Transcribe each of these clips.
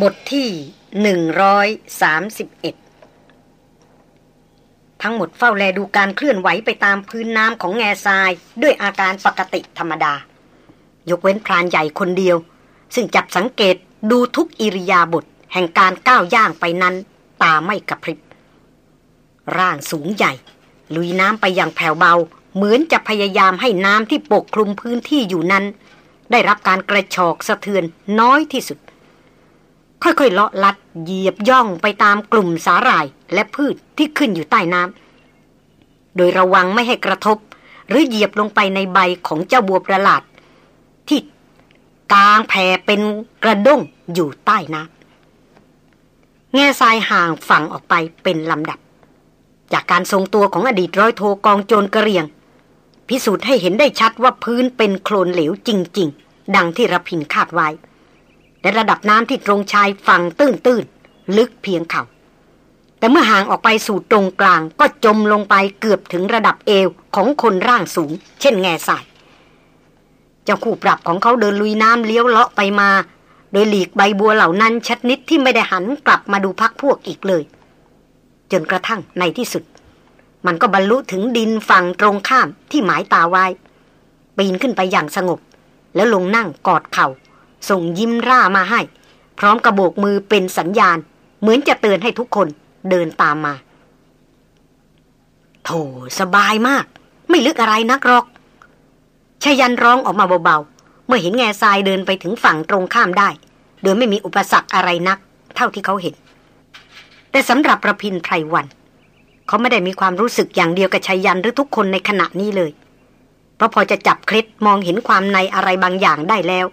บทที่หนึ่งร้อยสามสิบเอ็ดทั้งหมดเฝ้าแลดูการเคลื่อนไหวไปตามพื้นน้ำของแง่ทรายด้วยอาการปกติธรรมดา ยกเว้นพรานใหญ่คนเดียว ซึ่งจับสังเกตดูทุกอิริยาบถแห่งการก้าวย่างไปนั้น ตาไม่กระพริบ ร่างสูงใหญ่ ลุยน้ำไปอย่างแผ่วเบา เหมือนจะพยายามให้น้ำที่ปกคลุมพื้นที่อยู่นั้น ได้รับการกระชอกสะเทือนน้อยที่สุด ค่อยๆเลาะลัดเหยียบย่องไปตามกลุ่มสาหร่ายและพืชที่ขึ้นอยู่ใต้น้ำโดยระวังไม่ให้กระทบ หรือเหยียบลงไปในใบของเจ้าบัวประหลาด ที่กางแผ่เป็นกระด้งอยู่ใต้น้ำแง่ทรายห่างฝั่งออกไปเป็นลำดับ จากการทรงตัวของอดีตร้อยโทกองโจรกระเรียง พิสูจน์ให้เห็นได้ชัดว่าพื้นเป็นโคลนเหลวจริง ๆ ดังที่ระพินคาดไว้ และระดับน้ำที่ตรงชายฝั่งตื้นๆลึกเพียงเขา่าแต่เมื่อห่างออกไปสู่ตรงกลางก็จมลงไปเกือบถึงระดับเอวของคนร่างสูง เช่นแง่สาย เจ้าคู่ปรับของเขาเดินลุยน้ำเลี้ยวเลาะไปมา โดยหลีกใบบัวเหล่านั้นชัดนิดที่ไม่ได้หันกลับมาดูพักพวกอีกเลย จนกระทั่งในที่สุด มันก็บรรลุถึงดินฝั่งตรงข้ามที่หมายตาไว้ ปีนขึ้นไปอย่างสงบ แล้วลงนั่งกอดเขา่า ส่งยิ้มร่ามาให้ พร้อมกระโบกมือเป็นสัญญาณ เหมือนจะเตือนให้ทุกคนเดินตามมา โถสบายมาก ไม่ลึกอะไรนักหรอกชายันร้องออกมาเบาๆ เมื่อเห็นแง่ทรายเดินไปถึงฝั่งตรงข้ามได้ โดยไม่มีอุปสรรคอะไรนัก เท่าที่เขาเห็น แต่สำหรับประพินไพรวัน เขาไม่ได้มีความรู้สึกอย่างเดียวกับชายันหรือทุกคนในขณะนี้เลย เพราะพอจะจับเคล็ดมองเห็นความในอะไรบางอย่างได้แล้ว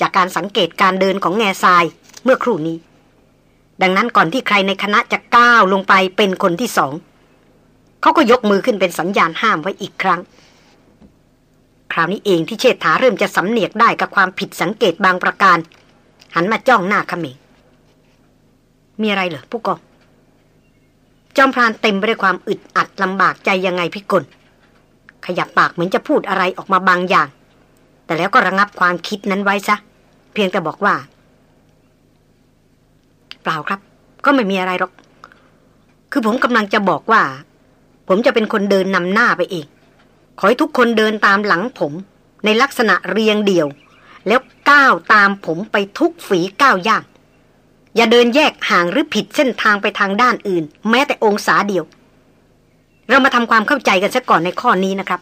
จากการสังเกตการเดินของแง่ทรายเมื่อครู่นี้ ดังนั้นก่อนที่ใครในคณะจะก้าวลงไปเป็นคนที่สอง เขาก็ยกมือขึ้นเป็นสัญญาณห้ามไว้อีกครั้ง คราวนี้เองที่เชษฐาเริ่มจะสำเนียกได้กับความผิดสังเกตบางประการ หันมาจ้องหน้าขมิงมีอะไรเหรอผู้กองจอมพรานเต็มไปด้วยความอึดอัดลำบากใจยังไงพี่กล ขยับปากเหมือนจะพูดอะไรออกมาบางอย่าง แต่แล้วก็ระงับความคิดนั้นไว้ซะ เพียงแต่บอกว่า เปล่าครับ ก็ไม่มีอะไรหรอก คือผมกำลังจะบอกว่า ผมจะเป็นคนเดินนำหน้าไปเองขอให้ทุกคนเดินตามหลังผม ในลักษณะเรียงเดี่ยว แล้วก้าวตามผมไปทุกฝีก้าวย่าง อย่าเดินแยกห่างหรือผิดเส้นทางไปทางด้านอื่น แม้แต่องศาเดียว เรามาทำความเข้าใจกันซะก่อนในข้อนี้นะครับ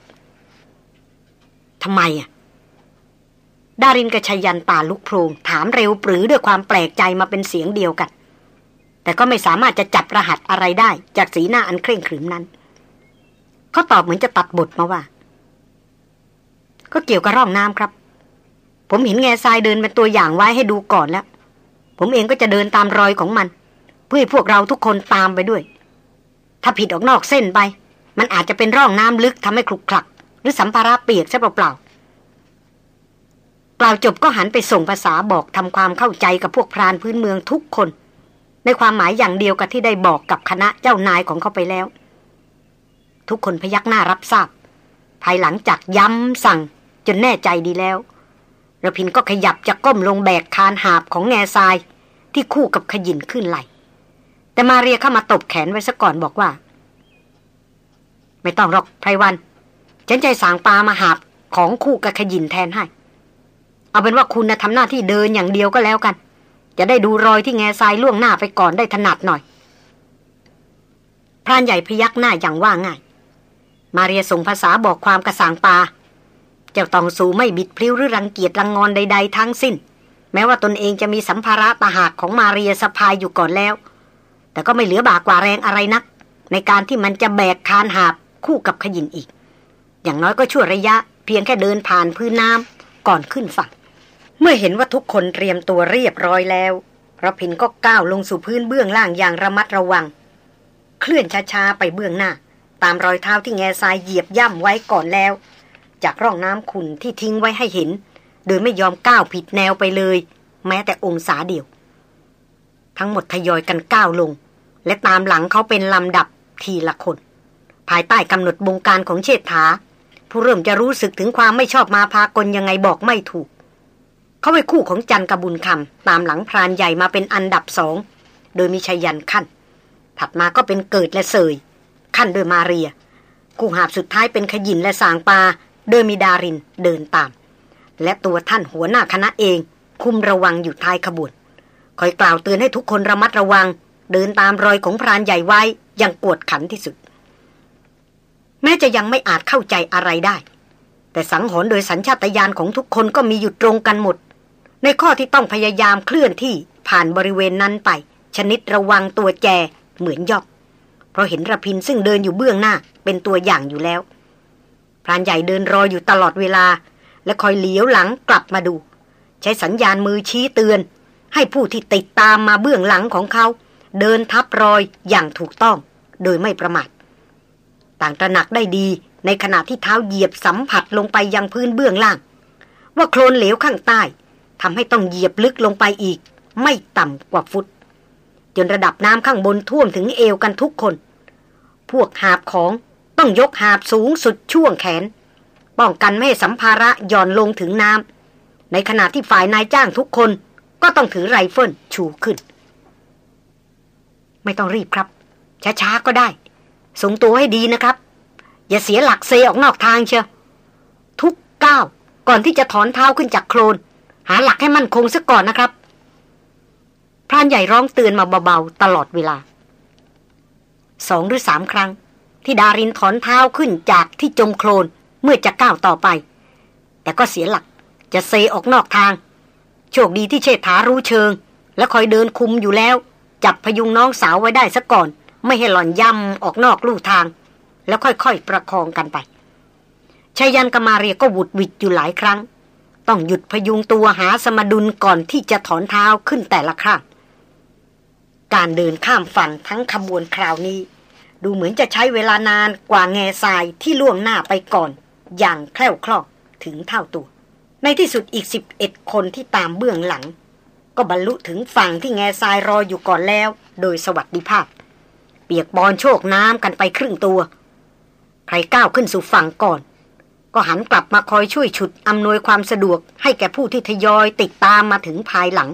ทำไมอะ ดารินกับชยันตาลุกโพลงถามเร็วปรือด้วยความแปลกใจมาเป็นเสียงเดียวกัน แต่ก็ไม่สามารถจะจับรหัสอะไรได้ จากสีหน้าอันเคร่งขรึมนั้น เขาตอบเหมือนจะตัดบทมาว่า ก็เกี่ยวกับร่องน้ำครับ ผมเห็นแง่ทรายเดินเป็นตัวอย่างไว้ให้ดูก่อนแล้ว ผมเองก็จะเดินตามรอยของมัน เพื่อให้พวกเราทุกคนตามไปด้วย ถ้าผิดออกนอกเส้นไป มันอาจจะเป็นร่องน้ำลึกทำให้คลุกคลัก หรือสัมภาระเปียกซะเปล่า ล่าวจบก็หันไปส่งภาษาบอกทำความเข้าใจกับพวกพรานพื้นเมืองทุกคน ในความหมายอย่างเดียวกับที่ได้บอกกับคณะเจ้านายของเขาไปแล้ว ทุกคนพยักหน้ารับทราบ ภายหลังจากย้ำสั่งจนแน่ใจดีแล้วระพินก็ขยับจะก้มลงแบกคานหาบของแง่ทรายที่คู่กับขยินขึ้นไหล แต่มาเรียเข้ามาตบแขนไว้ซะก่อนบอกว่า ไม่ต้องหรอกไพรวัน ฉันใจสางปลามาหาบของคู่กับขยินแทนให้ เอาเป็นว่าคุณนะทำหน้าที่เดินอย่างเดียวก็แล้วกัน จะได้ดูรอยที่แง่ทรายล่วงหน้าไปก่อนได้ถนัดหน่อยพรานใหญ่พยักหน้าอย่างว่าง่าย มาเรียส่งภาษาบอกความกระสางปา เจ้าตองสูไม่บิดพลิ้วหรือรังเกียจรังงอนใด ๆ ทั้งสิ้น แม้ว่าตนเองจะมีสัมภาระตาหากของมาเรียสะพายอยู่ก่อนแล้ว แต่ก็ไม่เหลือบากกว่าแรงอะไรนัก ในการที่มันจะแบกคานหาบคู่กับขยินอีก อย่างน้อยก็ชั่วระยะเพียงแค่เดินผ่านพื้นน้ำก่อนขึ้นฝั่ง เมื่อเห็นว่าทุกคนเตรียมตัวเรียบร้อยแล้วระพินก็ก้าวลงสู่พื้นเบื้องล่างอย่างระมัดระวัง เคลื่อนช้าๆไปเบื้องหน้า ตามรอยเท้าที่แง่ทรายเหยียบย่ำไว้ก่อนแล้ว จากร่องน้ำขุ่นที่ทิ้งไว้ให้เห็น โดยไม่ยอมก้าวผิดแนวไปเลย แม้แต่องศาเดียว ทั้งหมดทยอยกันก้าวลง และตามหลังเขาเป็นลำดับทีละคน ภายใต้กำหนดบงการของเชษฐา ผู้เริ่มจะรู้สึกถึงความไม่ชอบมาพากลยังไงบอกไม่ถูก เขาไปคู่ของจันกระบุญคำตามหลังพรานใหญ่มาเป็นอันดับสองโดยมีชยันขั้น ถัดมาก็เป็นเกิดและเสย ขั้นโดยมาเรีย คู่หาบสุดท้ายเป็นขยินและสางปา โดยมีดารินเดินตาม และตัวท่านหัวหน้าคณะเอง คุมระวังอยู่ท้ายขบวน คอยกล่าวเตือนให้ทุกคนระมัดระวัง เดินตามรอยของพรานใหญ่ไว้อย่างกวดขันที่สุด แม้จะยังไม่อาจเข้าใจอะไรได้ แต่สังหรณ์โดยสัญชาตญาณของทุกคนก็มีอยู่ตรงกันหมด ในข้อที่ต้องพยายามเคลื่อนที่ผ่านบริเวณนั้นไป ชนิดระวังตัวแจเหมือนย่อเพราะเห็นระพินซึ่งเดินอยู่เบื้องหน้าเป็นตัวอย่างอยู่แล้วพรานใหญ่เดินรออยู่ตลอดเวลา และคอยเหลียวหลังกลับมาดู ใช้สัญญาณมือชี้เตือน ให้ผู้ที่ติดตามมาเบื้องหลังของเขา เดินทับรอยอย่างถูกต้อง โดยไม่ประมาทต่างตระหนักได้ดีในขณะที่เท้าเหยียบสัมผัสลงไปยังพื้นเบื้องล่าง ว่าโคลนเหลวข้างใต้ ทำให้ต้องเหยียบลึกลงไปอีก ไม่ต่ำกว่าฟุต จนระดับน้ำข้างบนท่วมถึงเอวกันทุกคน พวกหาบของต้องยกหาบสูงสุดช่วงแขน ป้องกันไม่ให้สัมภาระหย่อนลงถึงน้ำในขณะที่ฝ่ายนายจ้างทุกคนก็ต้องถือไรเฟิลชูขึ้น ไม่ต้องรีบครับ ช้าๆก็ได้ทรงตัวให้ดีนะครับ อย่าเสียหลักเซออกนอกทางเชียวทุกก้าวก่อนที่จะถอนเท้าขึ้นจากโคลน หาหลักให้มั่นคงซะก่อนนะครับพรานใหญ่ร้องเตือนมาเบาๆตลอดเวลาสองหรือสามครั้ง ที่ดารินถอนเท้าขึ้นจากที่จมโคลนเมื่อจะก้าวต่อไป แต่ก็เสียหลักจะเซออกนอกทาง โชคดีที่เชษฐารู้เชิง และคอยเดินคุมอยู่แล้ว จับพยุงน้องสาวไว้ได้ซะก่อน ไม่ให้หล่อนย่ำออกนอกลู่ทาง แล้วค่อยๆประคองกันไปชายันกมาเรียก็วุดวิดอยู่หลายครั้ง ต้องหยุดพยุงตัวหาสมดุลก่อนที่จะถอนเท้าขึ้นแต่ละครั้งการเดินข้ามฝั่งทั้งขบวนคราวนี้ ดูเหมือนจะใช้เวลานานกว่าแง่ทรายที่ล่วงหน้าไปก่อน อย่างแคล่วคล่องถึงเท่าตัว ในที่สุดอีกสิบเอ็ดคนที่ตามเบื้องหลัง ก็บรรลุถึงฝั่งที่แง่ทรายรออยู่ก่อนแล้ว โดยสวัสดิภาพ เปียกบอลโชคน้ำกันไปครึ่งตัว ใครก้าวขึ้นสู่ฝั่งก่อน ก็หันกลับมาคอยช่วยฉุดอำนวยความสะดวกให้แก่ผู้ที่ทยอยติดตามมาถึงภายหลัง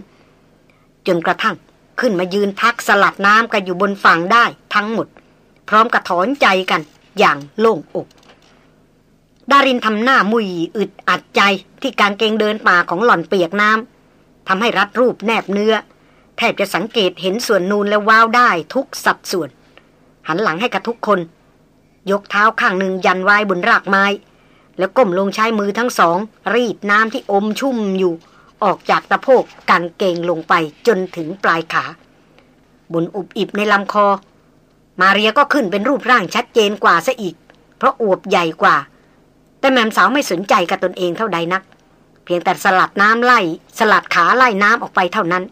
จนกระทั่งขึ้นมายืนพักสลัดน้ำกันอยู่บนฝั่งได้ทั้งหมด พร้อมกระถอนใจกันอย่างโล่งอก ดารินทำหน้ามุยอึดอัดใจที่การเกงเดินป่าของหล่อนเปียกน้ำทำให้รัดรูปแนบเนื้อ แทบจะสังเกตเห็นส่วนนูนและว้าวได้ทุกสัดส่วน หันหลังให้กับทุกคน ยกเท้าข้างหนึ่งยันไว้บนรากไม้ แล้วก้มลงใช้มือทั้งสอง รีดน้ำที่อมชุ่มอยู่ ออกจากตะโพกกันเกงลงไปจนถึงปลายขา บนอุบอิบในลำคอ มาเรียก็ขึ้นเป็นรูปร่างชัดเจนกว่าซะอีก เพราะอวบใหญ่กว่า แต่แม่สาวไม่สนใจกับตนเองเท่าใดนัก เพียงแต่สลัดน้ำไล่ สลัดขาไล่น้ำออกไปเท่านั้น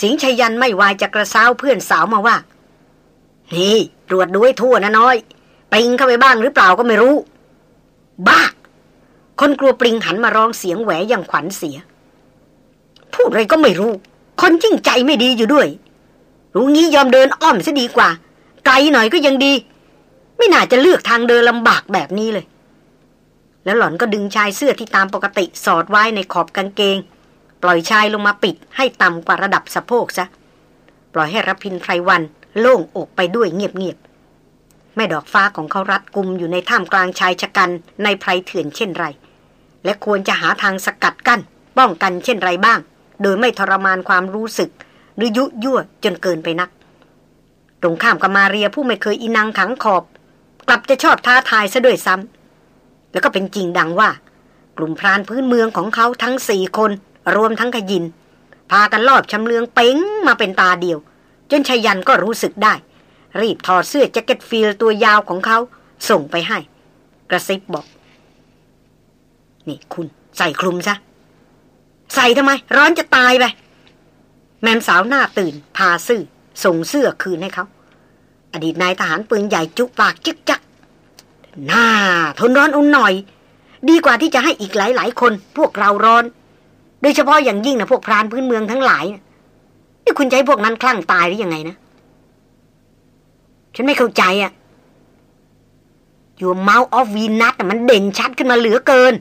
สิงชัยยันไม่วายจะกระซ้าวเพื่อนสาวมาว่า นี่ตรวจดูให้ทั่วนะน้อยปริงเข้าไปบ้างหรือเปล่าก็ไม่รู้ บ้า คนกลัวปริงหันมาร้องเสียงแหวอย่างขวัญเสีย พูดอะไรก็ไม่รู้ คนจริงใจไม่ดีอยู่ด้วย รู้งี้ยอมเดินอ้อมซะดีกว่า ไกลหน่อยก็ยังดี ไม่น่าจะเลือกทางเดินลำบากแบบนี้เลย แล้วหล่อนก็ดึงชายเสื้อที่ตามปกติสอดไว้ในขอบกางเกง ปล่อยชายลงมาปิดให้ต่ำกว่าระดับสะโพกซะ ปล่อยให้รพินไพรวันโล่งอกไปด้วยเงียบ แม่ดอกฟ้าของเขารัดกุมอยู่ในท่ามกลางชายชะกันในไพรเถื่อนเช่นไร และควรจะหาทางสกัดกัน้นป้องกันเช่นไรบ้าง โดยไม่ทรมานความรู้สึก หรือยุยั่วจนเกินไปนัก ตรงข้ามกับมาเรียผู้ไม่เคยอินังขังขอบ กลับจะชอบท้าทายซะด้วยซ้ำแล้วก็เป็นจริงดังว่า กลุ่มพรานพื้นเมืองของเขาทั้งสี่คนรวมทั้งขยิน พากันลอบชำเลืองเป๋งมาเป็นตาเดียว จนชยันก็รู้สึกได้ รีบถอดเสื้อแจ็คเก็ต field ตัวยาวของเขา ส่งไปให้ กระซิบบอก นี่คุณใส่คลุมซะ ใส่ทำไม ร้อนจะตายไปแหม่มสาวหน้าตื่น พาซื่อ ส่งเสื้อคืนให้เขา อดีตนายทหารปืนใหญ่จุกปากจึกจักหน้า ทนร้อนอุ่นหน่อย ดีกว่าที่จะให้อีกหลาย ๆ คน พวกเราร้อน โดยเฉพาะอย่างยิ่งนะพวกพรานพื้นเมืองทั้งหลายนี่คุณใจพวกนั้นคลั่งตายหรือยังไงนะ ฉันไม่เข้าใจอะ่ะอยู่เมาส์ออฟวีนัทมันเด่นชัดขึ้นมาเหลือเกิน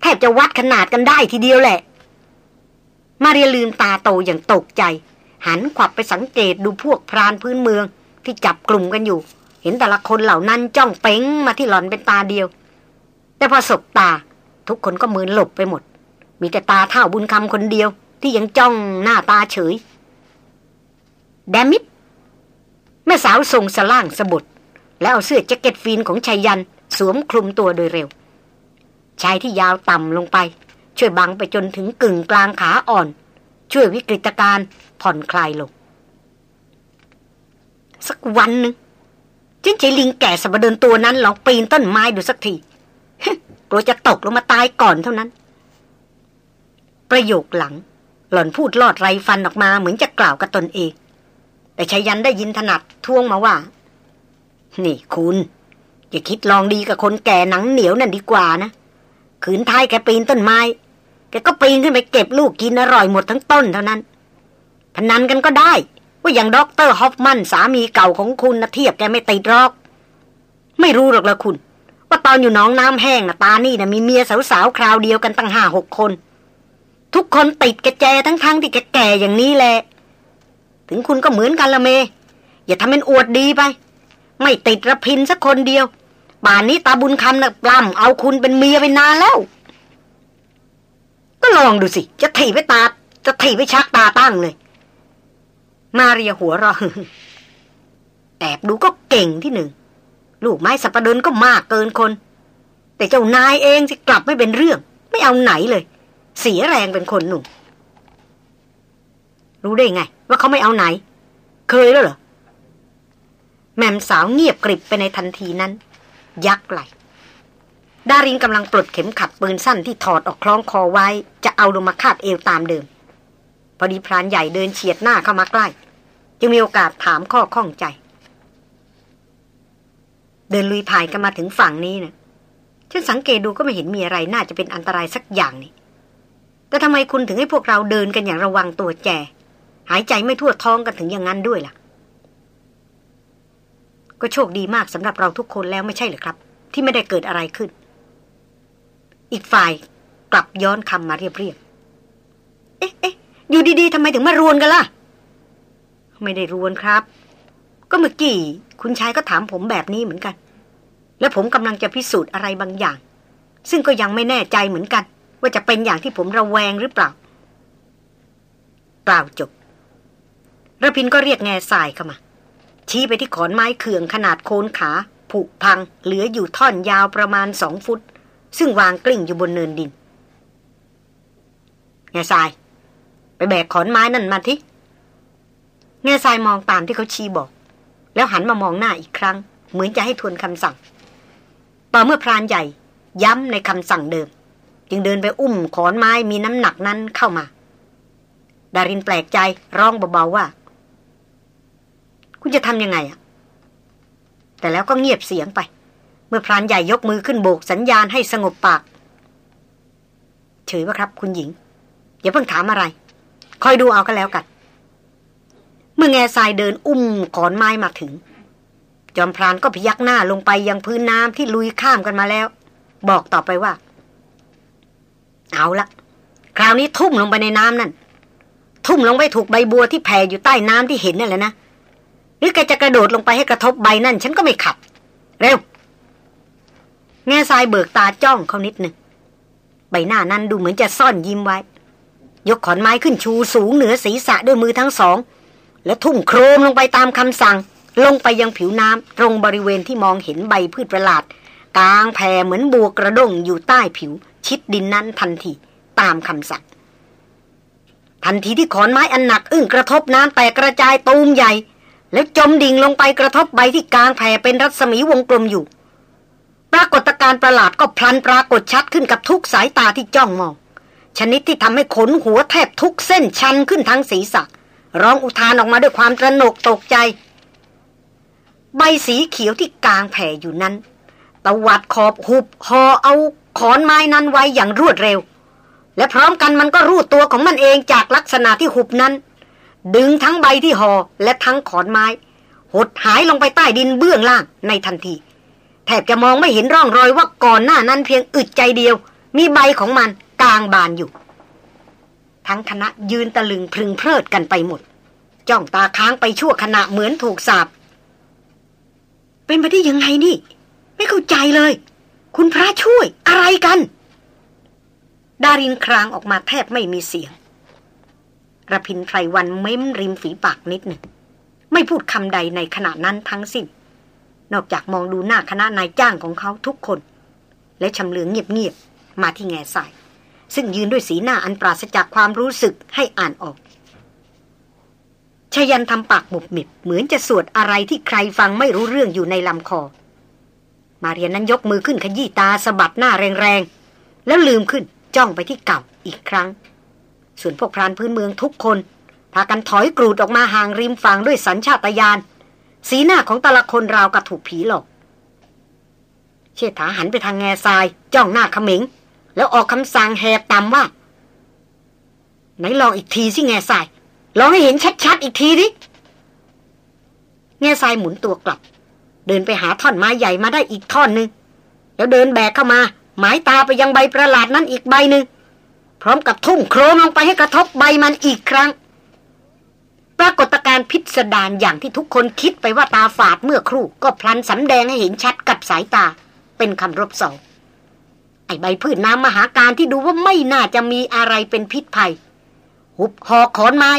แทบจะวัดขนาดกันได้ทีเดียวแหละ มาเรียลืมตาโตอย่างตกใจ หันขวับไปสังเกตดูพวกพรานพื้นเมืองที่จับกลุ่มกันอยู่ เห็นแต่ละคนเหล่านั้นจ้องเป้งมาที่หล่อนเป็นตาเดียว แต่พอสบตา ทุกคนก็มือหลบไปหมด มีแต่ตาเท่าบุญคำคนเดียว ที่ยังจ้องหน้าตาเฉย แดมิด แม่สาวทรงสล่างสะบดแล้วเอาเสื้อแจ็คเก็ตฟีนของชายยันสวมคลุมตัวโดยเร็ว ชายที่ยาวต่ำลงไป ช่วยบังไปจนถึงกึ่งกลางขาอ่อน ช่วยวิกฤตการผ่อนคลายลง สักวันหนึ่งจินใจลิงแก่สมเดินตัวนั้นลองปีนต้นไม้ดูสักทีกลัวจะตกลงมาตายก่อนเท่านั้น ประโยคหลัง หล่อนพูดลอดไรฟันออกมาเหมือนจะกล่าวกับตนเอง แต่ชายันได้ยินถนัดท่วงมาว่า นี่คุณ อย่าคิดลองดีกับคนแก่หนังเหนียวนั่นดีกว่านะขืนให้แกปีนต้นไม้ แกก็ปีนขึ้นไปเก็บลูกกินอร่อยหมดทั้งต้นเท่านั้นพนันกันก็ได้ ว่าอย่างด็อกเตอร์ฮอฟมันสามีเก่าของคุณนะเทียบแกไม่ติดหรอก ไม่รู้หรอกละคุณ ว่าตอนอยู่หนองน้ำแห้งนะตานี่นะมีเมียสาวๆคราวเดียวกันตั้งห้าหกคน ทุกคนติดแกแจทั้งๆที่แกแก่อย่างนี้แหละ ถึงคุณก็เหมือนกันละเมย์ อย่าทำเป็นอวดดีไป ไม่ติดรพินทร์สักคนเดียวป่านนี้ตาบุญคำนะ่ะปล้ำเอาคุณเป็นเมียไปนานแล้ว ก็ลองดูสิ จะถีไปตา จะถีไปชักตาตั้งเลย มาเรียหัวเราแอบดูก็เก่งที่หนึ่ง ลูกไม้สับปะดนก็มากเกินคน แต่เจ้านายเองที่กลับไม่เป็นเรื่อง ไม่เอาไหนเลย เสียแรงเป็นคนหนุ่ม รู้ได้ไง ว่าเขาไม่เอาไหน เคยแล้วเหรอ แม่มสาวเงียบกริบไปในทันทีนั้น ยักไหลดารินกำลังปลดเข็มขัดปืนสั้นที่ถอดออกคล้องคอไว้ จะเอาลงมาคาดเอวตามเดิม พอดีพรานใหญ่เดินเฉียดหน้าเข้ามาใกล้ จึงมีโอกาสถามข้อข้องใจ เดินลุยผ่ายกันมาถึงฝั่งนี้นะฉันสังเกตดูก็ไม่เห็นมีอะไรน่าจะเป็นอันตรายสักอย่างนี่แต่ทำไมคุณถึงให้พวกเราเดินกันอย่างระวังตัวแจ หายใจไม่ทั่วท้องกันถึงอย่างนั้นด้วยล่ะ ก็โชคดีมากสำหรับเราทุกคนแล้วไม่ใช่หรือครับ ที่ไม่ได้เกิดอะไรขึ้น อีกฝ่ายกลับย้อนคำมาเรียบๆเอ๊ะเอ๊ะอยู่ดีๆทำไมถึงมารวนกันล่ะ ไม่ได้รวนครับ ก็เมื่อกี้คุณชายก็ถามผมแบบนี้เหมือนกัน และผมกำลังจะพิสูจน์อะไรบางอย่าง ซึ่งก็ยังไม่แน่ใจเหมือนกัน ว่าจะเป็นอย่างที่ผมระแวงหรือเปล่า เปล่าจบ ระพินก็เรียกแง่ทรายเข้ามา ชี้ไปที่ขอนไม้เขื่องขนาดโคนขาผุพัง เหลืออยู่ท่อนยาวประมาณสองฟุต ซึ่งวางกลิ้งอยู่บนเนินดิน แง่ทราย ไปแบกขอนไม้นั่นมาทีแง่ทรายมองตามที่เขาชี้บอก แล้วหันมามองหน้าอีกครั้ง เหมือนจะให้ทวนคำสั่งต่อเมื่อพรานใหญ่ ย้ำในคำสั่งเดิม จึงเดินไปอุ้มขอนไม้มีน้ำหนักนั้นเข้ามา ดารินแปลกใจร้องเบาๆว่า คุณจะทำยังไงอะแต่แล้วก็เงียบเสียงไป เมื่อพรานใหญ่ยกมือขึ้นโบกสัญญาณให้สงบปาก เฉยว่าครับ คุณหญิง อย่าเพิ่งถามอะไร คอยดูเอาก็แล้วกัน เมื่อแง่ทรายเดินอุ้มขอนไม้มาถึง จอมพรานก็พยักหน้าลงไปยังพื้นน้ำที่ลุยข้ามกันมาแล้ว บอกต่อไปว่า เอาละคราวนี้ทุ่มลงไปในน้ำนั่น ทุ่มลงไปถูกใบบัวที่แผ่อยู่ใต้น้ำที่เห็นนั่นแหละนะ หรือแกจะกระโดดลงไปให้กระทบใบนั่น ฉันก็ไม่ขัดเร็ว แง่ทรายเบิกตาจ้องเขานิดหนึ่งใบหน้านั้นดูเหมือนจะซ่อนยิ้มไว้ ยกขอนไม้ขึ้นชูสูงเหนือศีรษะด้วยมือทั้งสอง แล้วทุ่มโครมลงไปตามคำสั่ง ลงไปยังผิวน้ำตรงบริเวณที่มองเห็นใบพืชประหลาด กลางแผ่เหมือนบัวกระด้งอยู่ใต้ผิว ชิดดินนั้นทันทีตามคำสั่งทันทีที่ขอนไม้อันหนัก อึ้งกระทบน้ำแตกกระจายตูมใหญ่ แล้วจมดิ่งลงไปกระทบใบที่กลางแผ่เป็นรัศมีวงกลมอยู่ ปรากฏการประหลาดก็พลันปรากฏชัดขึ้นกับทุกสายตาที่จ้องมอง ชนิดที่ทำให้ขนหัวแทบทุกเส้นชันขึ้นทั้งศีรษะ ร้องอุทานออกมาด้วยความตระหนกตกใจ ใบสีเขียวที่กลางแผ่อยู่นั้นตวัดขอบหุบหอเอาขอนไม้นั้นไว้อย่างรวดเร็ว และพร้อมกันมันก็รูดตัวของมันเองจากลักษณะที่หุบนั้น ดึงทั้งใบที่หอ่อและทั้งขอนไม้ หดหายลงไปใต้ดินเบื้องล่างในทันที แทบจะมองไม่เห็นร่องรอยว่าก่อนหน้านั้นเพียงอึดใจเดียว มีใบของมันกลางบานอยู่ ทั้งคณะยืนตะลึงพึงเพลิดกันไปหมด จ้องตาค้างไปชั่วขณะเหมือนถูกสาบ เป็นไปได้ยังไงนี่ ไม่เข้าใจเลย คุณพระช่วยอะไรกัน ดารินครางออกมาแทบไม่มีเสียง ระพินไพรวันเม้มริมฝีปากนิดหนึ่ง ไม่พูดคำใดในขณะนั้นทั้งสิ้น นอกจากมองดูหน้าคณะนายจ้างของเขาทุกคน และชำเลืองเงียบๆ มาที่แง่ใสซึ่งยืนด้วยสีหน้าอันปราศจากความรู้สึกให้อ่านออกชยันทำปากหมุบหมิบ เหมือนจะสวดอะไรที่ใครฟังไม่รู้เรื่องอยู่ในลำคอ มาเรียนนั้นยกมือขึ้นขยี้ตาสะบัดหน้าแรงๆ แล้วลืมขึ้นจ้องไปที่เก่าอีกครั้ง ส่วนพวกพรานพื้นเมืองทุกคน พากันถอยกรูดออกมาห่างริมฝั่งด้วยสัญชาตญาณสีหน้าของแต่ละคนราวกับถูกผีหลอก เชษฐาหันไปทางแง่ทราย จ้องหน้าขมิง แล้วออกคำสั่งแหบต่ำว่า ไหนลองอีกทีสิแง่ทราย ลองให้เห็นชัดๆอีกทีดิแง่ทรายหมุนตัวกลับ เดินไปหาท่อนไม้ใหญ่มาได้อีกท่อนหนึ่งแล้วเดินแบกเข้ามา หมายตาไปยังใบประหลาดนั้นอีกใบหนึ่ง พร้อมกับทุ่งโครมลงไปให้กระทบใบมันอีกครั้ง ปรากฏการณ์พิสดารอย่างที่ทุกคนคิดไปว่าตาฝาดเมื่อครู่ ก็พลันสำแดงให้เห็นชัดกับสายตา เป็นคำรบสองไอใบพืชน้ำมหาการที่ดูว่าไม่น่าจะมีอะไรเป็นพิษภัย หุบหอกขอนไม้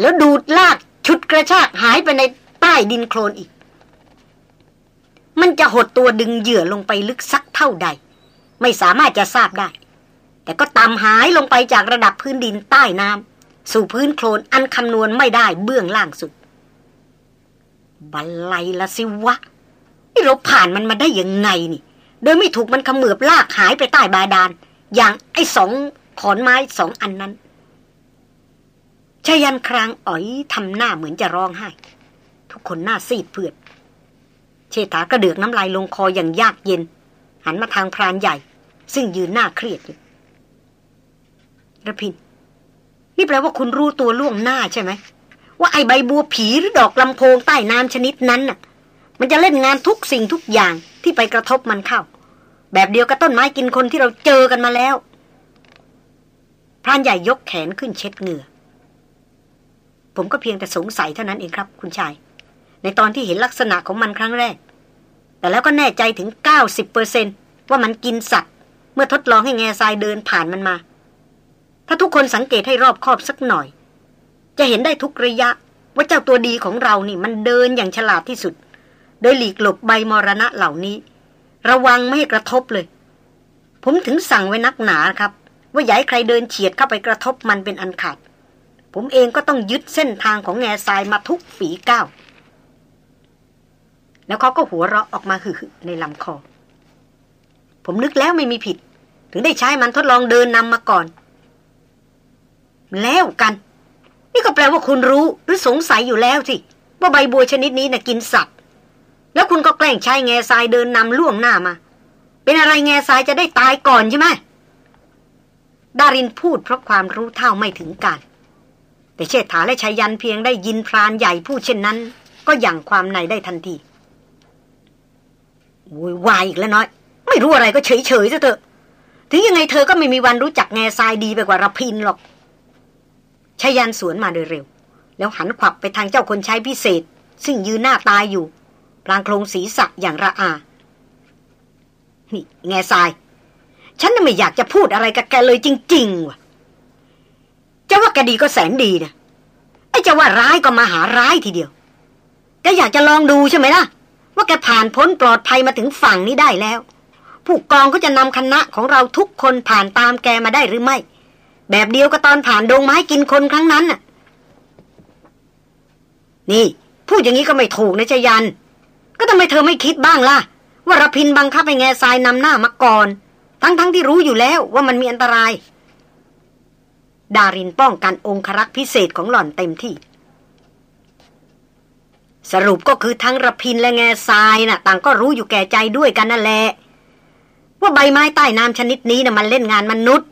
แล้วดูดลากชุดกระชากหายไปในใต้ดินโคลนอีก มันจะหดตัวดึงเหยื่อลงไปลึกสักเท่าใด ไม่สามารถจะทราบได้ แต่ก็ตามหายลงไปจากระดับพื้นดินใต้น้ำสู่พื้นโคลนอันคำนวณไม่ได้เบื้องล่างสุด บันไลละสิวะ นี่เราผ่านมันมาได้ยังไงนี่ โดยไม่ถูกมันขมือบลากหายไปใต้บาดาล อย่างไอ้สองขอนไม้สองอันนั้นชายันครางอ๋อยทำหน้าเหมือนจะร้องไห้ ทุกคนหน้าซีดเผือด เชษฐากระเดือกน้ำลายลงคออย่างยากเย็น หันมาทางพรานใหญ่ ซึ่งยืนหน้าเครียดอยู่ ระพิน นี่แปลว่าคุณรู้ตัวล่วงหน้าใช่ไหม ว่าไอใบบัวผีหรือดอกลำโพงใต้น้ำชนิดนั้นน่ะ มันจะเล่นงานทุกสิ่งทุกอย่างที่ไปกระทบมันเข้า แบบเดียวกับต้นไม้กินคนที่เราเจอกันมาแล้วพรานใหญ่ยกแขนขึ้นเช็ดเหงื่อ ผมก็เพียงแต่สงสัยเท่านั้นเองครับ คุณชาย ในตอนที่เห็นลักษณะของมันครั้งแรก แต่แล้วก็แน่ใจถึง 90เปอร์เซนว่ามันกินสัตว์ เมื่อทดลองให้แง่ทรายเดินผ่านมันมา ถ้าทุกคนสังเกตให้รอบคอบสักหน่อย จะเห็นได้ทุกระยะว่าเจ้าตัวดีของเรานี่มันเดินอย่างฉลาดที่สุด โดยหลีกหลบใบมรณะเหล่านี้ ระวังไม่ให้กระทบเลย ผมถึงสั่งไว้นักหนาครับ ว่าอย่าให้ใครเดินเฉียดเข้าไปกระทบมันเป็นอันขาด ผมเองก็ต้องยึดเส้นทางของแง่ทรายมาทุกฝีก้าวแล้วเขาก็หัวเราะออกมาหึในลำคอ ผมนึกแล้วไม่มีผิด ถึงได้ใช้มันทดลองเดินนำมาก่อน แล้วกัน นี่ก็แปลว่าคุณรู้หรือสงสัยอยู่แล้วสิว่าใบบัวชนิดนี้นะ่ะกินสัตว์แล้วคุณก็แกล้งใช้แง่ทรายเดินนำล่วงหน้ามา เป็นอะไรแง่ทรายจะได้ตายก่อนใช่ไหมดารินพูดเพราะความรู้เท่าไม่ถึงการแต่เชษฐาและชายันเพียงได้ยินพรานใหญ่พูดเช่นนั้น ก็ยังความในได้ทันทีวุ่ยวายอีกแล้วน้อย ไม่รู้อะไรก็เฉยเฉยซะเถอะ ถึงยังไงเธอก็ไม่มีวันรู้จักแง่ทรายดีไปกว่ารพินหรอก ชายันสวนมาโดยเร็ว แล้วหันขวับไปทางเจ้าคนใช้พิเศษ ซึ่งยืนหน้าตายอยู่พลางโครงศีรษะอย่างระอา นี่แง่ทราย ฉันไม่อยากจะพูดอะไรกับแกเลยจริง ๆว่ะจะว่าแกดีก็แสนดีนะไอ้จะว่าร้ายก็มาหาร้ายทีเดียวแกอยากจะลองดูใช่ไหมล่ะ ว่าแกผ่านพ้นปลอดภัยมาถึงฝั่งนี้ได้แล้ว ผู้กองก็จะนำคณะของเราทุกคนผ่านตามแกมาได้หรือไม่ แบบเดียวกับตอนผ่านดงไม้กินคนครั้งนั้นน่ะ นี่ พูดอย่างนี้ก็ไม่ถูกนะจยัน ก็ทำไมเธอไม่คิดบ้างล่ะ ว่ารพินบังคับให้แง่ทรายนำหน้ามาก่อน ทั้งๆทที่รู้อยู่แล้วว่ามันมีอันตราย ดารินป้องกันองครักษ์พิเศษของหล่อนเต็มที่ สรุปก็คือทั้งระพินและแง่ทรายนะ่ะ ต่างก็รู้อยู่แก่ใจด้วยกันนั่นแหละว่าใบไม้ใต้น้ำชนิดนี้นะ่ะมันเล่นงานมนุษย์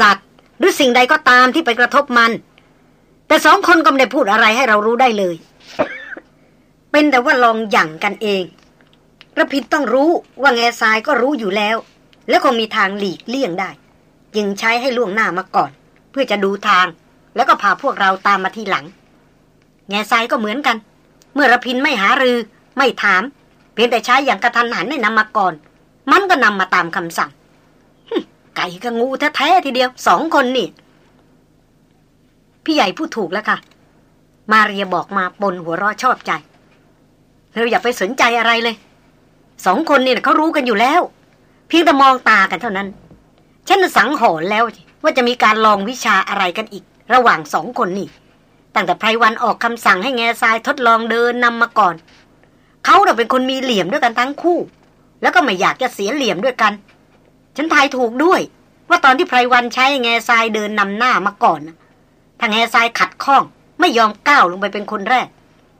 สัตว์ รือสิ่งใดก็ตามที่ไปกระทบมัน แต่สองคนก็ไม่ได้พูดอะไรให้เรารู้ได้เลย เป็นแต่ว่าลองหยั่งกันเองระพินต้องรู้ว่าแง่ทรายก็รู้อยู่แล้ว และคงมีทางหลีกเลี่ยงได้ จึงใช้ให้ล่วงหน้ามาก่อน เพื่อจะดูทาง แล้วก็พาพวกเราตามมาทีหลัง แง่ทรายก็เหมือนกัน เมื่อระพินไม่หารือ ไม่ถาม เพียงแต่ใช้อย่างกระทันหันให้นำมาก่อน มันก็นำมาตามคำสั่ง ไก่กับงูแท้ๆทีเดียวสองคนนี่ พี่ใหญ่พูดถูกแล้วค่ะ มาเรียบอกมาปนหัวเราะชอบใจเราอย่าไปสนใจอะไรเลยสองคนนี่เขารู้กันอยู่แล้ว เพียงแต่มองตากันเท่านั้น ฉันสังหรณ์แล้วว่าจะมีการลองวิชาอะไรกันอีก ระหว่างสองคนนี่ตั้งแต่ไพรวันออกคำสั่งให้แง่ทรายทดลองเดินนำมาก่อน เขาเราเป็นคนมีเหลี่ยมด้วยกันทั้งคู่ แล้วก็ไม่อยากจะเสียเหลี่ยมด้วยกัน ฉันทายถูกด้วย ว่าตอนที่ไพรวันใช้แง่ทรายเดินนำหน้ามาก่อนทางแง่ทรายขัดข้อง ไม่ยอมก้าวลงไปเป็นคนแรก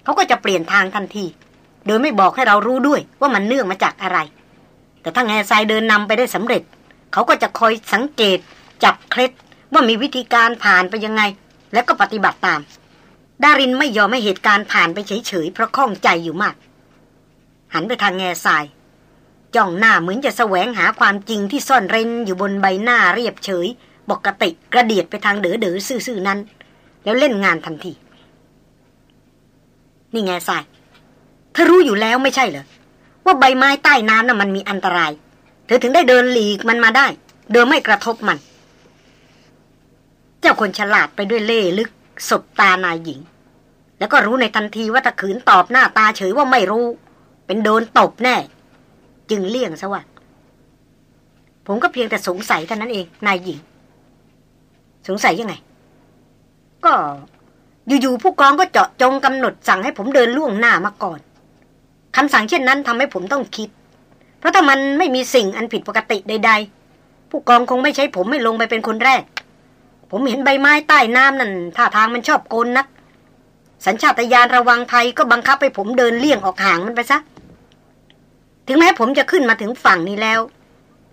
เขาก็จะเปลี่ยนทางทันที โดยไม่บอกให้เรารู้ด้วยว่ามันเนื่องมาจากอะไร แต่ถ้าแง่ทรายเดินนำไปได้สำเร็จ เขาก็จะคอยสังเกต จับเคล็ดว่ามีวิธีการผ่านไปยังไง แล้วก็ปฏิบัติตาม ดารินไม่ยอมให้เหตุการณ์ผ่านไปเฉยๆเพราะข้องใจอยู่มาก หันไปทางแง่ทราย จ้องหน้าเหมือนจะแสวงหาความจริงที่ซ่อนเร้นอยู่บนใบหน้าเรียบเฉยปกติกระเดียดไปทางเด๋อเด๋อซื่อๆนั้น แล้วเล่นงานทันที นี่แง่ทรายเธอรู้อยู่แล้วไม่ใช่เหรอ ว่าใบไม้ใต้น้ำน่ะมันมีอันตราย เธอถึงได้เดินหลีกมันมาได้ โดยไม่กระทบมัน เจ้าคนฉลาดไปด้วยเล่ลึกสบตานายหญิง แล้วก็รู้ในทันทีว่าตะขืนตอบหน้าตาเฉยว่าไม่รู้ เป็นโดนตบแน่ จึงเลี่ยงซะว่าผมก็เพียงแต่สงสัยเท่านั้นเอง นายหญิง สงสัยยังไง ก็อยู่ๆผู้กองก็เจาะจงกำหนดสั่งให้ผมเดินล่วงหน้ามาก่อนคำสั่งเช่นนั้นทำให้ผมต้องคิด เพราะถ้ามันไม่มีสิ่งอันผิดปกติใด ๆ ผู้กองคงไม่ใช้ผมไม่ลงไปเป็นคนแรก ผมเห็นใบไม้ใต้น้ำนั่นท่าทางมันชอบโกนนัก สัญชาตญาณระวังภัยก็บังคับให้ผมเดินเลี่ยงออกห่างมันไปซะ ถึงแม้ผมจะขึ้นมาถึงฝั่งนี้แล้ว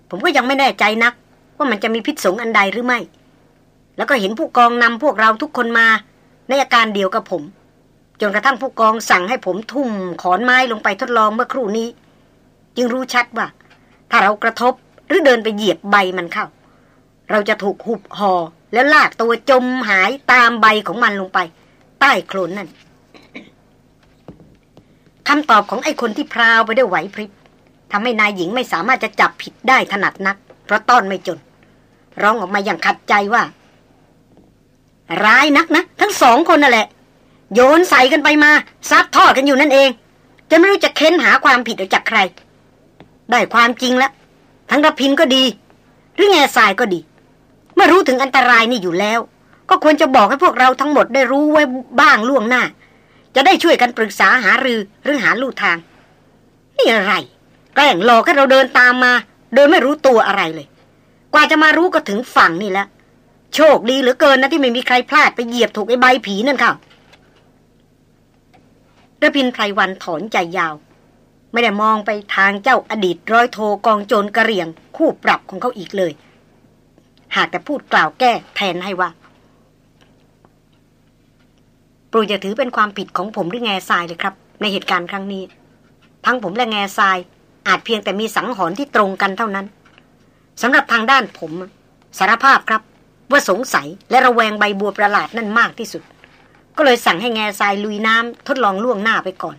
ผมก็ยังไม่แน่ใจนัก ว่ามันจะมีพิษสงอันใดหรือไม่ แล้วก็เห็นผู้กองนำพวกเราทุกคนมา ในอาการเดียวกับผม จนกระทั่งผู้กองสั่งให้ผมทุ่มขอนไม้ลงไปทดลองเมื่อครู่นี้ จึงรู้ชัดว่า ถ้าเรากระทบหรือเดินไปเหยียบใบมันเข้า เราจะถูกหุบหอ่อแล้วลากตัวจมหายตามใบของมันลงไป ใต้โคลนนั่นคำตอบของไอ้คนที่พราวไปได้วยไหวพริบ ทำให้นายหญิงไม่สามารถจะจับผิดได้ถนัดนัก เพราะต้อนไม่จน ร้องออกมาอย่างขัดใจว่า ร้ายนักนะ ทั้งสองคนนั่นแหละ โยนใส่กันไปมาซัดทอดกันอยู่นั่นเองจนไม่รู้จะเค้นหาความผิดออกจากใคร ได้ความจริงแล้วทั้งรพินก็ดี หรือแง่ทรายก็ดี เมื่อรู้ถึงอันตรายนี่อยู่แล้ว ก็ควรจะบอกให้พวกเราทั้งหมดได้รู้ไว้บ้างล่วงหน้า จะได้ช่วยกันปรึกษาหารือหรือหาลู่ทาง นี่อะไร แกล้งหลอกให้เราเดินตามมา โดยไม่รู้ตัวอะไรเลย กว่าจะมารู้ก็ถึงฝั่งนี่แล้วโชคดีเหลือเกินนะที่ไม่มีใครพลาดไปเหยียบถูกไอ้ใบผีนั่นค่ะระพินไพรวันถอนใจยาว ไม่ได้มองไปทางเจ้าอดีตร้อยโทกองโจรกระเรียง คู่ปรับของเขาอีกเลย หากแต่พูดกล่าวแก้แทนให้ว่าปรูจะถือเป็นความผิดของผมหรือแง่ทรายเลยครับ ในเหตุการณ์ครั้งนี้ ทั้งผมและแง่ทราย อาจเพียงแต่มีสังหรณ์ที่ตรงกันเท่านั้นสำหรับทางด้านผมสารภาพครับ ว่าสงสัยและระแวงใบบัวประหลาดนั่นมากที่สุด ก็เลยสั่งให้แง่ทรายลุยน้ำทดลองล่วงหน้าไปก่อน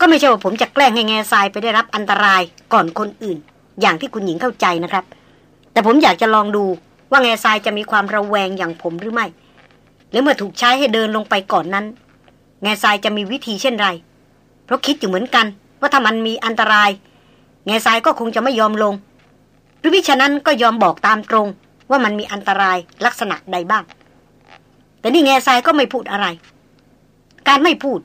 ก็ไม่ใช่ว่าผมจะแกล้งให้แง่ทรายไปได้รับอันตรายก่อนคนอื่น อย่างที่คุณหญิงเข้าใจนะครับ แต่ผมอยากจะลองดูว่าแง่ทรายจะมีความระแวงอย่างผมหรือไม่หรือเมื่อถูกใช้ให้เดินลงไปก่อนนั้น แง่ทรายจะมีวิธีเช่นไร เพราะคิดอยู่เหมือนกัน ว่าถ้ามันมีอันตราย แง่ทรายก็คงจะไม่ยอมลง หรือวิฉะนั้นก็ยอมบอกตามตรง ว่ามันมีอันตรายลักษณะใดบ้าง แต่นี่แง่ทรายก็ไม่พูดอะไร การไม่พูด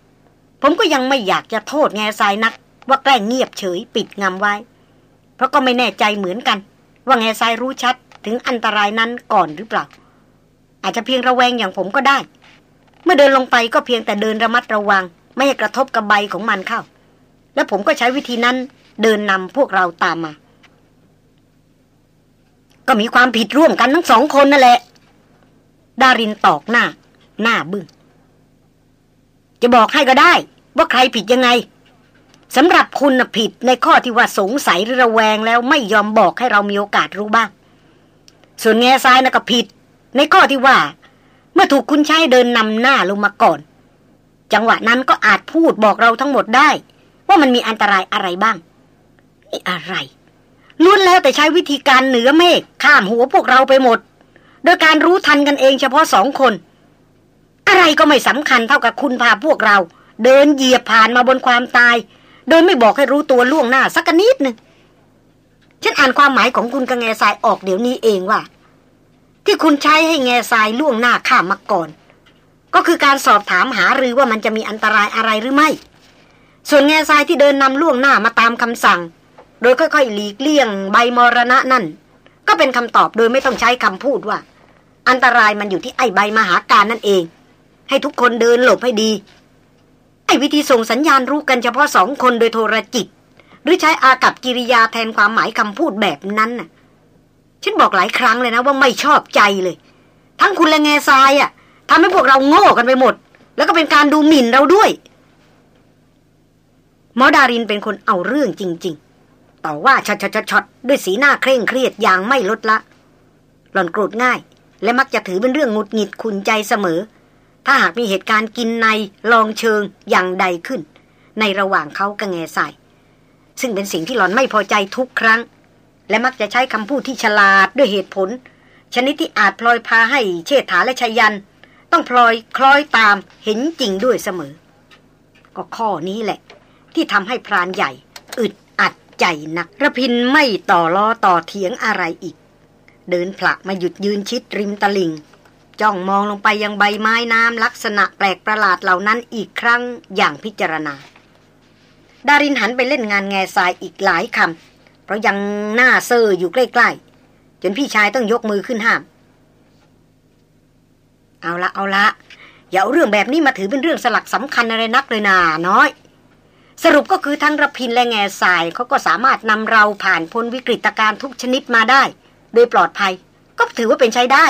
ผมก็ยังไม่อยากจะโทษแง่ทรายนัก ว่าแกล้งเงียบเฉยปิดงำไว้ เพราะก็ไม่แน่ใจเหมือนกัน ว่าแง่ทรายรู้ชัดถึงอันตรายนั้นก่อนหรือเปล่า อาจจะเพียงระแวงอย่างผมก็ได้ เมื่อเดินลงไปก็เพียงแต่เดินระมัดระวัง ไม่ให้กระทบกับใบของมันเข้า แล้วผมก็ใช้วิธีนั้นเดินนำพวกเราตามมา ก็มีความผิดร่วมกันทั้งสองคนนั่นแหละ ดารินตอกหน้า หน้าบึง้งจะบอกให้ก็ได้ ว่าใครผิดยังไงสำหรับคุณนะผิดในข้อที่ว่าสงสัยหรือระแวงแล้วไม่ยอมบอกให้เรามีโอกาสรู้บ้าง ส่วนแง่ทรายนะก็ผิด ในข้อที่ว่า เมื่อถูกคุณชายเดินนำหน้าลงมาก่อน จังหวะนั้นก็อาจพูดบอกเราทั้งหมดได้ ว่ามันมีอันตรายอะไรบ้างนี่อะไรล้วนแล้วแต่ใช้วิธีการเหนือเมฆข้ามหัวพวกเราไปหมด โดยการรู้ทันกันเองเฉพาะสองคน อะไรก็ไม่สำคัญเท่ากับคุณพาพวกเรา เดินเหยียบผ่านมาบนความตาย โดยไม่บอกให้รู้ตัวล่วงหน้าสักนิดหนึ่งฉันอ่านความหมายของคุณกับแง่ทรายออกเดี๋ยวนี้เองว่า ที่คุณใช้ให้แง่ทรายล่วงหน้าข้ามมาก่อน ก็คือการสอบถามหารือว่ามันจะมีอันตรายอะไรหรือไม่ ส่วนแง่ทรายที่เดินนำล่วงหน้ามาตามคำสั่ง โดยค่อยๆหลีกเลี่ยงใบมรณะนั่น ก็เป็นคำตอบโดยไม่ต้องใช้คำพูดว่า อันตรายมันอยู่ที่ไอ้ใบมหาการนั่นเอง ให้ทุกคนเดินหลบให้ดี ไอ้วิธีส่งสัญญาณรู้กันเฉพาะสองคนโดยโทรจิต หรือใช้อากับกิริยาแทนความหมายคำพูดแบบนั้นน่ะฉันบอกหลายครั้งเลยนะว่าไม่ชอบใจเลย ทั้งคุณและแง่ทรายอะทำให้พวกเราโง่กันไปหมด แล้วก็เป็นการดูหมิ่นเราด้วย มอดารินเป็นคนเอาเรื่องจริง ๆ ต่อว่าช็อตช็อตด้วยสีหน้าเคร่งเครียดอย่างไม่ลดละ หล่อนโกรธง่าย และมักจะถือเป็นเรื่องงุดหงิดขุนใจเสมอ ถ้าหากมีเหตุการณ์กินในลองเชิงอย่างใดขึ้น ในระหว่างเขากับแง่ใส่ซึ่งเป็นสิ่งที่หล่อนไม่พอใจทุกครั้ง และมักจะใช้คำพูดที่ฉลาดด้วยเหตุผล ชนิดที่อาจพลอยพาให้เชษฐาและชยัน ต้องพลอยคล้อยตามเห็นจริงด้วยเสมอ ก็ข้อนี้แหละ ที่ทำให้พรานใหญ่ อึดอัดใจนักระพินไม่ต่อล้อต่อเถียงอะไรอีก เดินผลักมาหยุดยืนชิดริมตลิงจ้องมองลงไปยังใบไม้น้ำลักษณะแปลกประหลาดเหล่านั้นอีกครั้งอย่างพิจารณา ดารินหันไปเล่นงานแง่ทรายอีกหลายคำเพราะยังหน้าเซ่ออยู่ใกล้ๆ จนพี่ชายต้องยกมือขึ้นห้าม เอาละเอาละอย่าเอาเรื่องแบบนี้มาถือเป็นเรื่องสลักสำคัญอะไรนักเลยนาน้อย สรุปก็คือทั้งระพินและแง่ทรายเขาก็สามารถนำเราผ่านพ้นวิกฤตการณ์ทุกชนิดมาได้ โดยปลอดภัย ก็ถือว่าเป็นใช้ได้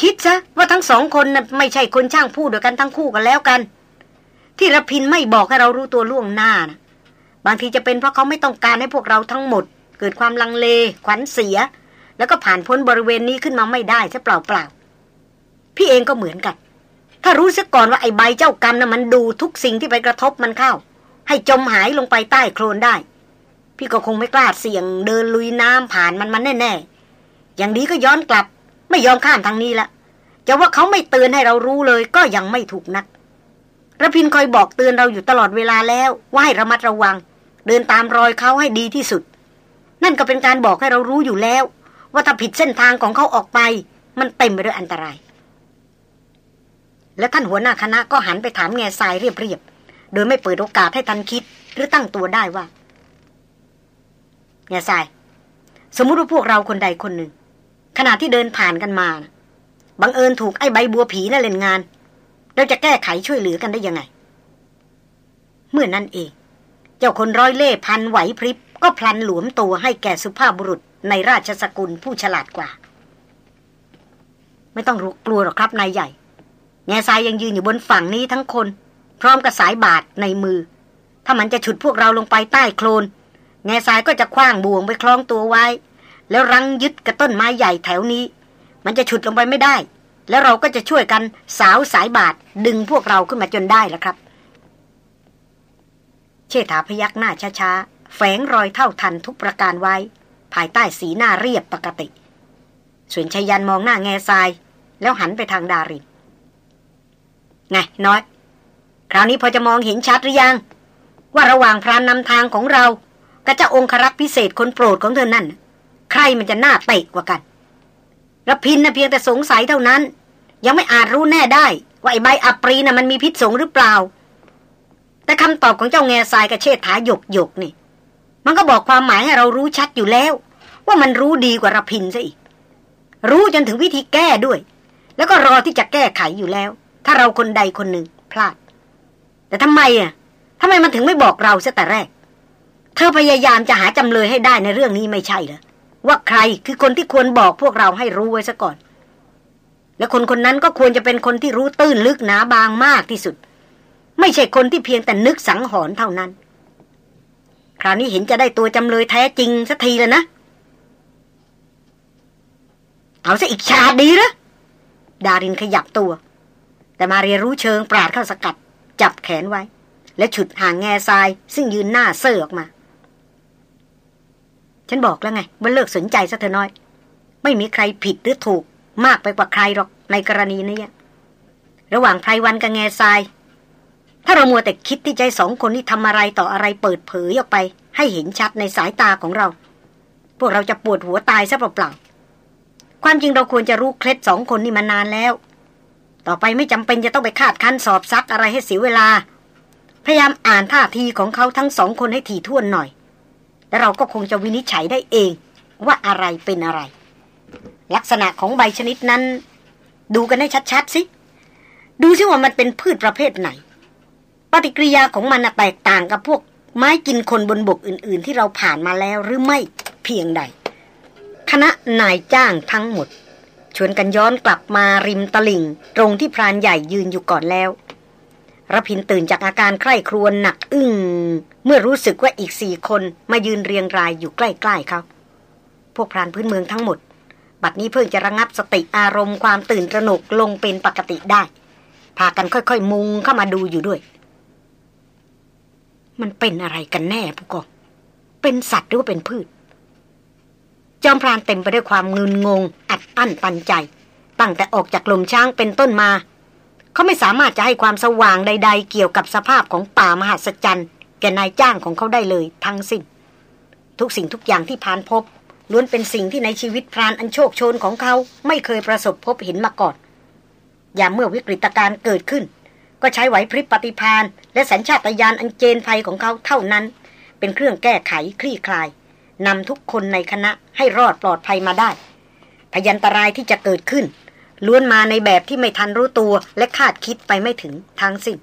คิดซะว่าทั้งสองคนนะไม่ใช่คนช่างพูดด้วยกันทั้งคู่กันแล้วกัน ที่ระพินไม่บอกให้เรารู้ตัวล่วงหน้านะบางทีจะเป็นเพราะเขาไม่ต้องการให้พวกเราทั้งหมด เกิดความลังเลขวัญเสีย แล้วก็ผ่านพ้นบริเวณนี้ขึ้นมาไม่ได้ซะเปล่าๆพี่เองก็เหมือนกัน ถ้ารู้ซะก่อนว่าไอ้ใบเจ้ากรรมนะ่ะมันดูทุกสิ่งที่ไปกระทบมันเข้า ให้จมหายลงไปใต้โคลนได้ พี่ก็คงไม่กล้าเสี่ยงเดินลุยน้ำผ่านมันมันแน่ๆ อย่างนี้ก็ย้อนกลับ ไม่ยอมข้ามทางนี้ละจะว่าเขาไม่เตือนให้เรารู้เลยก็ยังไม่ถูกนักระพินคอยบอกเตือนเราอยู่ตลอดเวลาแล้ว ว่าให้ระมัดระวัง เดินตามรอยเขาให้ดีที่สุด นั่นก็เป็นการบอกให้เรารู้อยู่แล้ว ว่าถ้าผิดเส้นทางของเขาออกไป มันเต็มไปด้วยอันตราย และท่านหัวหน้าคณะก็หันไปถามแง่ทรายเรียบๆ โดยไม่เปิดโอกาสให้ทันคิดหรือตั้งตัวได้ว่าเนี่ยสาย สมมุติว่าพวกเราคนใดคนหนึ่ง ขณะที่เดินผ่านกันมาบังเอิญถูกไอ้ใบบัวผีน่ะเล่นงาน เราจะแก้ไขช่วยเหลือกันได้ยังไง เมื่อนั้นเอง เจ้าคนร้อยเล่พันไหวพริบ ก็พลันหลวมตัวให้แก่สุภาพบุรุษในราชสกุลผู้ฉลาดกว่า ไม่ต้องกลัวหรอกครับนายใหญ่ แง่ทรายยังยืนอยู่บนฝั่งนี้ทั้งคน พร้อมกับสายบาดในมือ ถ้ามันจะฉุดพวกเราลงไปใต้โคลน แง่สายก็จะคว้างบ่วงไปคล้องตัวไว้ แล้วรั้งยึดกับต้นไม้ใหญ่แถวนี้ มันจะฉุดลงไปไม่ได้ แล้วเราก็จะช่วยกันสาวสายบาดดึงพวกเราขึ้นมาจนได้แล้วครับ เชษฐาพยักหน้าช้าๆ แฝงรอยเท่าทันทุกประการไว้ ภายใต้สีหน้าเรียบปกติ ส่วนชยันมองหน้าแง่ทราย แล้วหันไปทางดารินไงน้อย คราวนี้พอจะมองเห็นชัดหรือยัง ว่าระหว่างพรานนำทางของเรากับเจ้าองครักษ์พิเศษคนโปรดของเธอนั่น ใครมันจะน่าเตะกว่ากันรพินนะเพียงแต่สงสัยเท่านั้น ยังไม่อาจรู้แน่ได้ ว่าไอ้ใบอัปรีนะ่ะมันมีพิษสงหรือเปล่า แต่คำตอบของเจ้าแง่ทรายกับเชษฐาหยกหยกนี่ มันก็บอกความหมายให้เรารู้ชัดอยู่แล้ว ว่ามันรู้ดีกว่ารพินซะอีก รู้จนถึงวิธีแก้ด้วย แล้วก็รอที่จะแก้ไขอยู่แล้ว ถ้าเราคนใดคนหนึ่งพลาด แต่ทำไมอะทำไมมันถึงไม่บอกเราซะแต่แรก เธอพยายามจะหาจำเลยให้ได้ในเรื่องนี้ไม่ใช่เหรอว่าใครคือคนที่ควรบอกพวกเราให้รู้ไว้ซะก่อน และคนคนนั้นก็ควรจะเป็นคนที่รู้ตื้นลึกหนาบางมากที่สุด ไม่ใช่คนที่เพียงแต่นึกสังหรณ์เท่านั้น คราวนี้เห็นจะได้ตัวจำเลยแท้จริงสักทีแล้วนะ เอาซะอีกชาดีหรอดารินขยับตัว แต่มาเรียรู้เชิงปราดเข้าสกัด จับแขนไว้ และฉุดห่างแง่ทราย ซึ่งยืนหน้าเซ่อออกมา ฉันบอกแล้วไงว่าเลิกสนใจซะเถอะน้อย ไม่มีใครผิดหรือถูก มากไปกว่าใครหรอกในกรณีนี้ระหว่างไพรวันกับแง่ทราย ถ้าเรามัวแต่คิดที่ใจสองคนที่ทำอะไรต่ออะไรเปิดเผยออกไป ให้เห็นชัดในสายตาของเรา พวกเราจะปวดหัวตายซะเปล่าๆความจริงเราควรจะรู้เคล็ดสองคนนี้มานานแล้ว ต่อไปไม่จำเป็นจะต้องไปคาดคั้นสอบซักอะไรให้เสียเวลา พยายามอ่านท่าทีของเขาทั้งสองคนให้ถี่ถ้วนหน่อย แล้วเราก็คงจะวินิจฉัยได้เองว่าอะไรเป็นอะไร ลักษณะของใบชนิดนั้น ดูกันให้ชัดๆสิ ดูซิว่ามันเป็นพืชประเภทไหน ปฏิกิริยาของมันแตกต่างกับพวกไม้กินคนบนบกอื่น ๆ ที่เราผ่านมาแล้วหรือไม่เพียงใด คณะนายจ้างทั้งหมด ชวนกันย้อนกลับมาริมตลิ่ง ตรงที่พรานใหญ่ยืนอยู่ก่อนแล้วรพินตื่นจากอาการใคร่ครวญหนักอึ้งเมื่อรู้สึกว่าอีกสี่คนมายืนเรียงรายอยู่ใกล้ๆเขาพวกพรานพื้นเมืองทั้งหมด บัดนี้เพิ่งจะระงับสติอารมณ์ความตื่นตระหนกลงเป็นปกติได้ พากันค่อยๆ มุงเข้ามาดูอยู่ด้วย มันเป็นอะไรกันแน่ผู้กองเป็นสัตว์หรือว่าเป็นพืช จอมพรานเต็มไปด้วยความงุนงง อัดอั้นปันใจ ตั้งแต่ออกจากลมช้างเป็นต้นมา เขาไม่สามารถจะให้ความสว่างใด ๆ เกี่ยวกับสภาพของป่ามหัศจรรย์แก่นายจ้างของเขาได้เลยทั้งสิ้นทุกสิ่งทุกอย่างที่ผ่านพบล้วนเป็นสิ่งที่ในชีวิตพรานอันโชคโชนของเขาไม่เคยประสบพบเห็นมาก่อน ยามเมื่อวิกฤตการณ์เกิดขึ้น ก็ใช้ไหวพริบปฏิพานและสัญชาตญาณอันเจนภัยของเขาเท่านั้น เป็นเครื่องแก้ไขคลี่คลาย นำทุกคนในคณะให้รอดปลอดภัยมาได้ พยันตรายที่จะเกิดขึ้น ล้วนมาในแบบที่ไม่ทันรู้ตัวและคาดคิดไปไม่ถึงทางสิ้น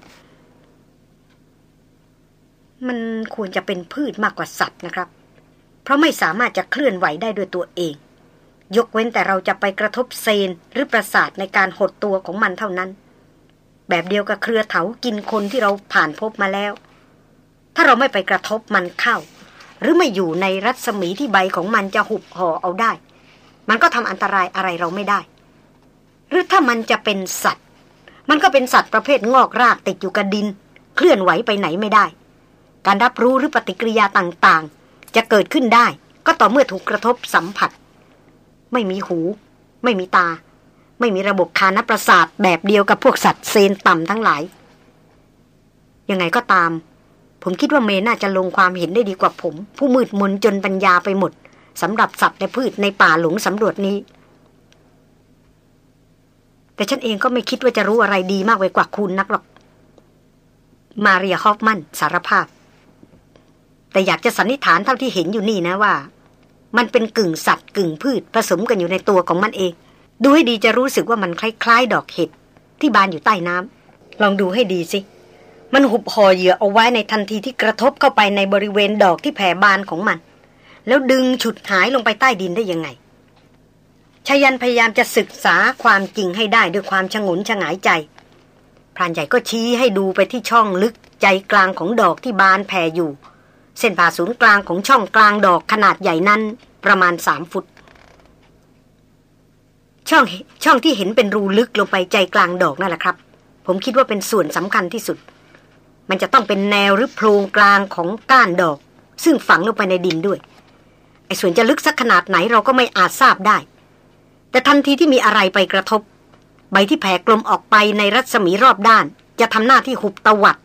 มันควรจะเป็นพืชมากกว่าสัตว์นะครับ เพราะไม่สามารถจะเคลื่อนไหวได้ด้วยตัวเอง ยกเว้นแต่เราจะไปกระทบเซนหรือประสาทในการหดตัวของมันเท่านั้น แบบเดียวกับเครือเถากินคนที่เราผ่านพบมาแล้ว ถ้าเราไม่ไปกระทบมันเข้า หรือไม่อยู่ในรัศมีที่ใบของมันจะหุบห่อเอาได้ มันก็ทำอันตรายอะไรเราไม่ได้ หรือถ้ามันจะเป็นสัตว์ มันก็เป็นสัตว์ประเภทงอกรากติดอยู่กับดิน เคลื่อนไหวไปไหนไม่ได้ การรับรู้หรือปฏิกิริยาต่างๆ จะเกิดขึ้นได้ ก็ต่อเมื่อถูกกระทบสัมผัส ไม่มีหู ไม่มีตา ไม่มีระบบคานประสาทแบบเดียวกับพวกสัตว์เซนต่ำทั้งหลายยังไงก็ตาม ผมคิดว่าเมน่าจะลงความเห็นได้ดีกว่าผม ผู้มืดมนจนปัญญาไปหมดสำหรับสัตว์และพืชในป่าหลงสำรวจนี้ แต่ฉันเองก็ไม่คิดว่าจะรู้อะไรดีมากไปกว่าคุณนักหรอก มาเรียฮอฟมันสารภาพ แต่อยากจะสันนิษฐานเท่าที่เห็นอยู่นี่นะว่า มันเป็นกึ่งสัตว์กึ่งพืชผสมกันอยู่ในตัวของมันเอง ดูให้ดีจะรู้สึกว่ามันคล้ายๆ ดอกเห็ดที่บานอยู่ใต้น้ำลองดูให้ดีสิ มันหุบห่อเหยื่อเอาไว้ในทันทีที่กระทบเข้าไปในบริเวณดอกที่แผ่บานของมัน แล้วดึงฉุดหายลงไปใต้ดินได้ยังไงชายันพยายามจะศึกษาความจริงให้ได้ด้วยความชงนชงายใจพรานใหญ่ก็ชี้ให้ดูไปที่ช่องลึกใจกลางของดอกที่บานแผ่อยู่ เส้นผ่าศูนย์กลางของช่องกลางดอกขนาดใหญ่นั้นประมาณสามฟุต ช่องช่องที่เห็นเป็นรูลึกลงไปใจกลางดอกนั่นแหละครับ ผมคิดว่าเป็นส่วนสำคัญที่สุด มันจะต้องเป็นแนวหรือโพรงกลางของก้านดอก ซึ่งฝังลงไปในดินด้วย ไอ้ส่วนจะลึกสักขนาดไหนเราก็ไม่อาจทราบได้ แต่ทันทีที่มีอะไรไปกระทบ ใบที่แผ่กลมออกไปในรัศมีรอบด้าน จะทำหน้าที่หุบตวัด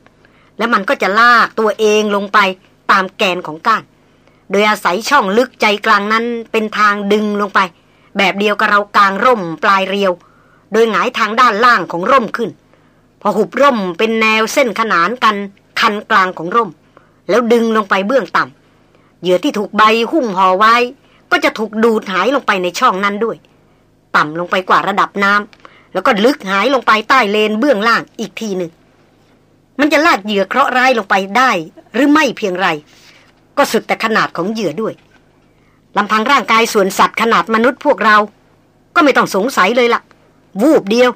และมันก็จะลากตัวเองลงไปตามแกนของก้าน โดยอาศัยช่องลึกใจกลางนั้นเป็นทางดึงลงไป แบบเดียวกับเรากลางร่มปลายเรียว โดยหงายทางด้านล่างของร่มขึ้น พอหุบร่มเป็นแนวเส้นขนานกันคันกลางของร่ม แล้วดึงลงไปเบื้องต่ำเหยื่อที่ถูกใบหุ้มห่อไว้ ก็จะถูกดูดหายลงไปในช่องนั้นด้วย ต่ำลงไปกว่าระดับน้ำแล้วก็ลึกหายลงไปใต้เลนเบื้องล่างอีกทีหนึ่งมันจะลากเหยื่อเคราะห์ร้ายลงไปได้หรือไม่เพียงไร ก็สุดแต่ขนาดของเหยื่อด้วยลำพังร่างกายส่วนสัตว์ขนาดมนุษย์พวกเรา ก็ไม่ต้องสงสัยเลยละ่ะ วูบเดียว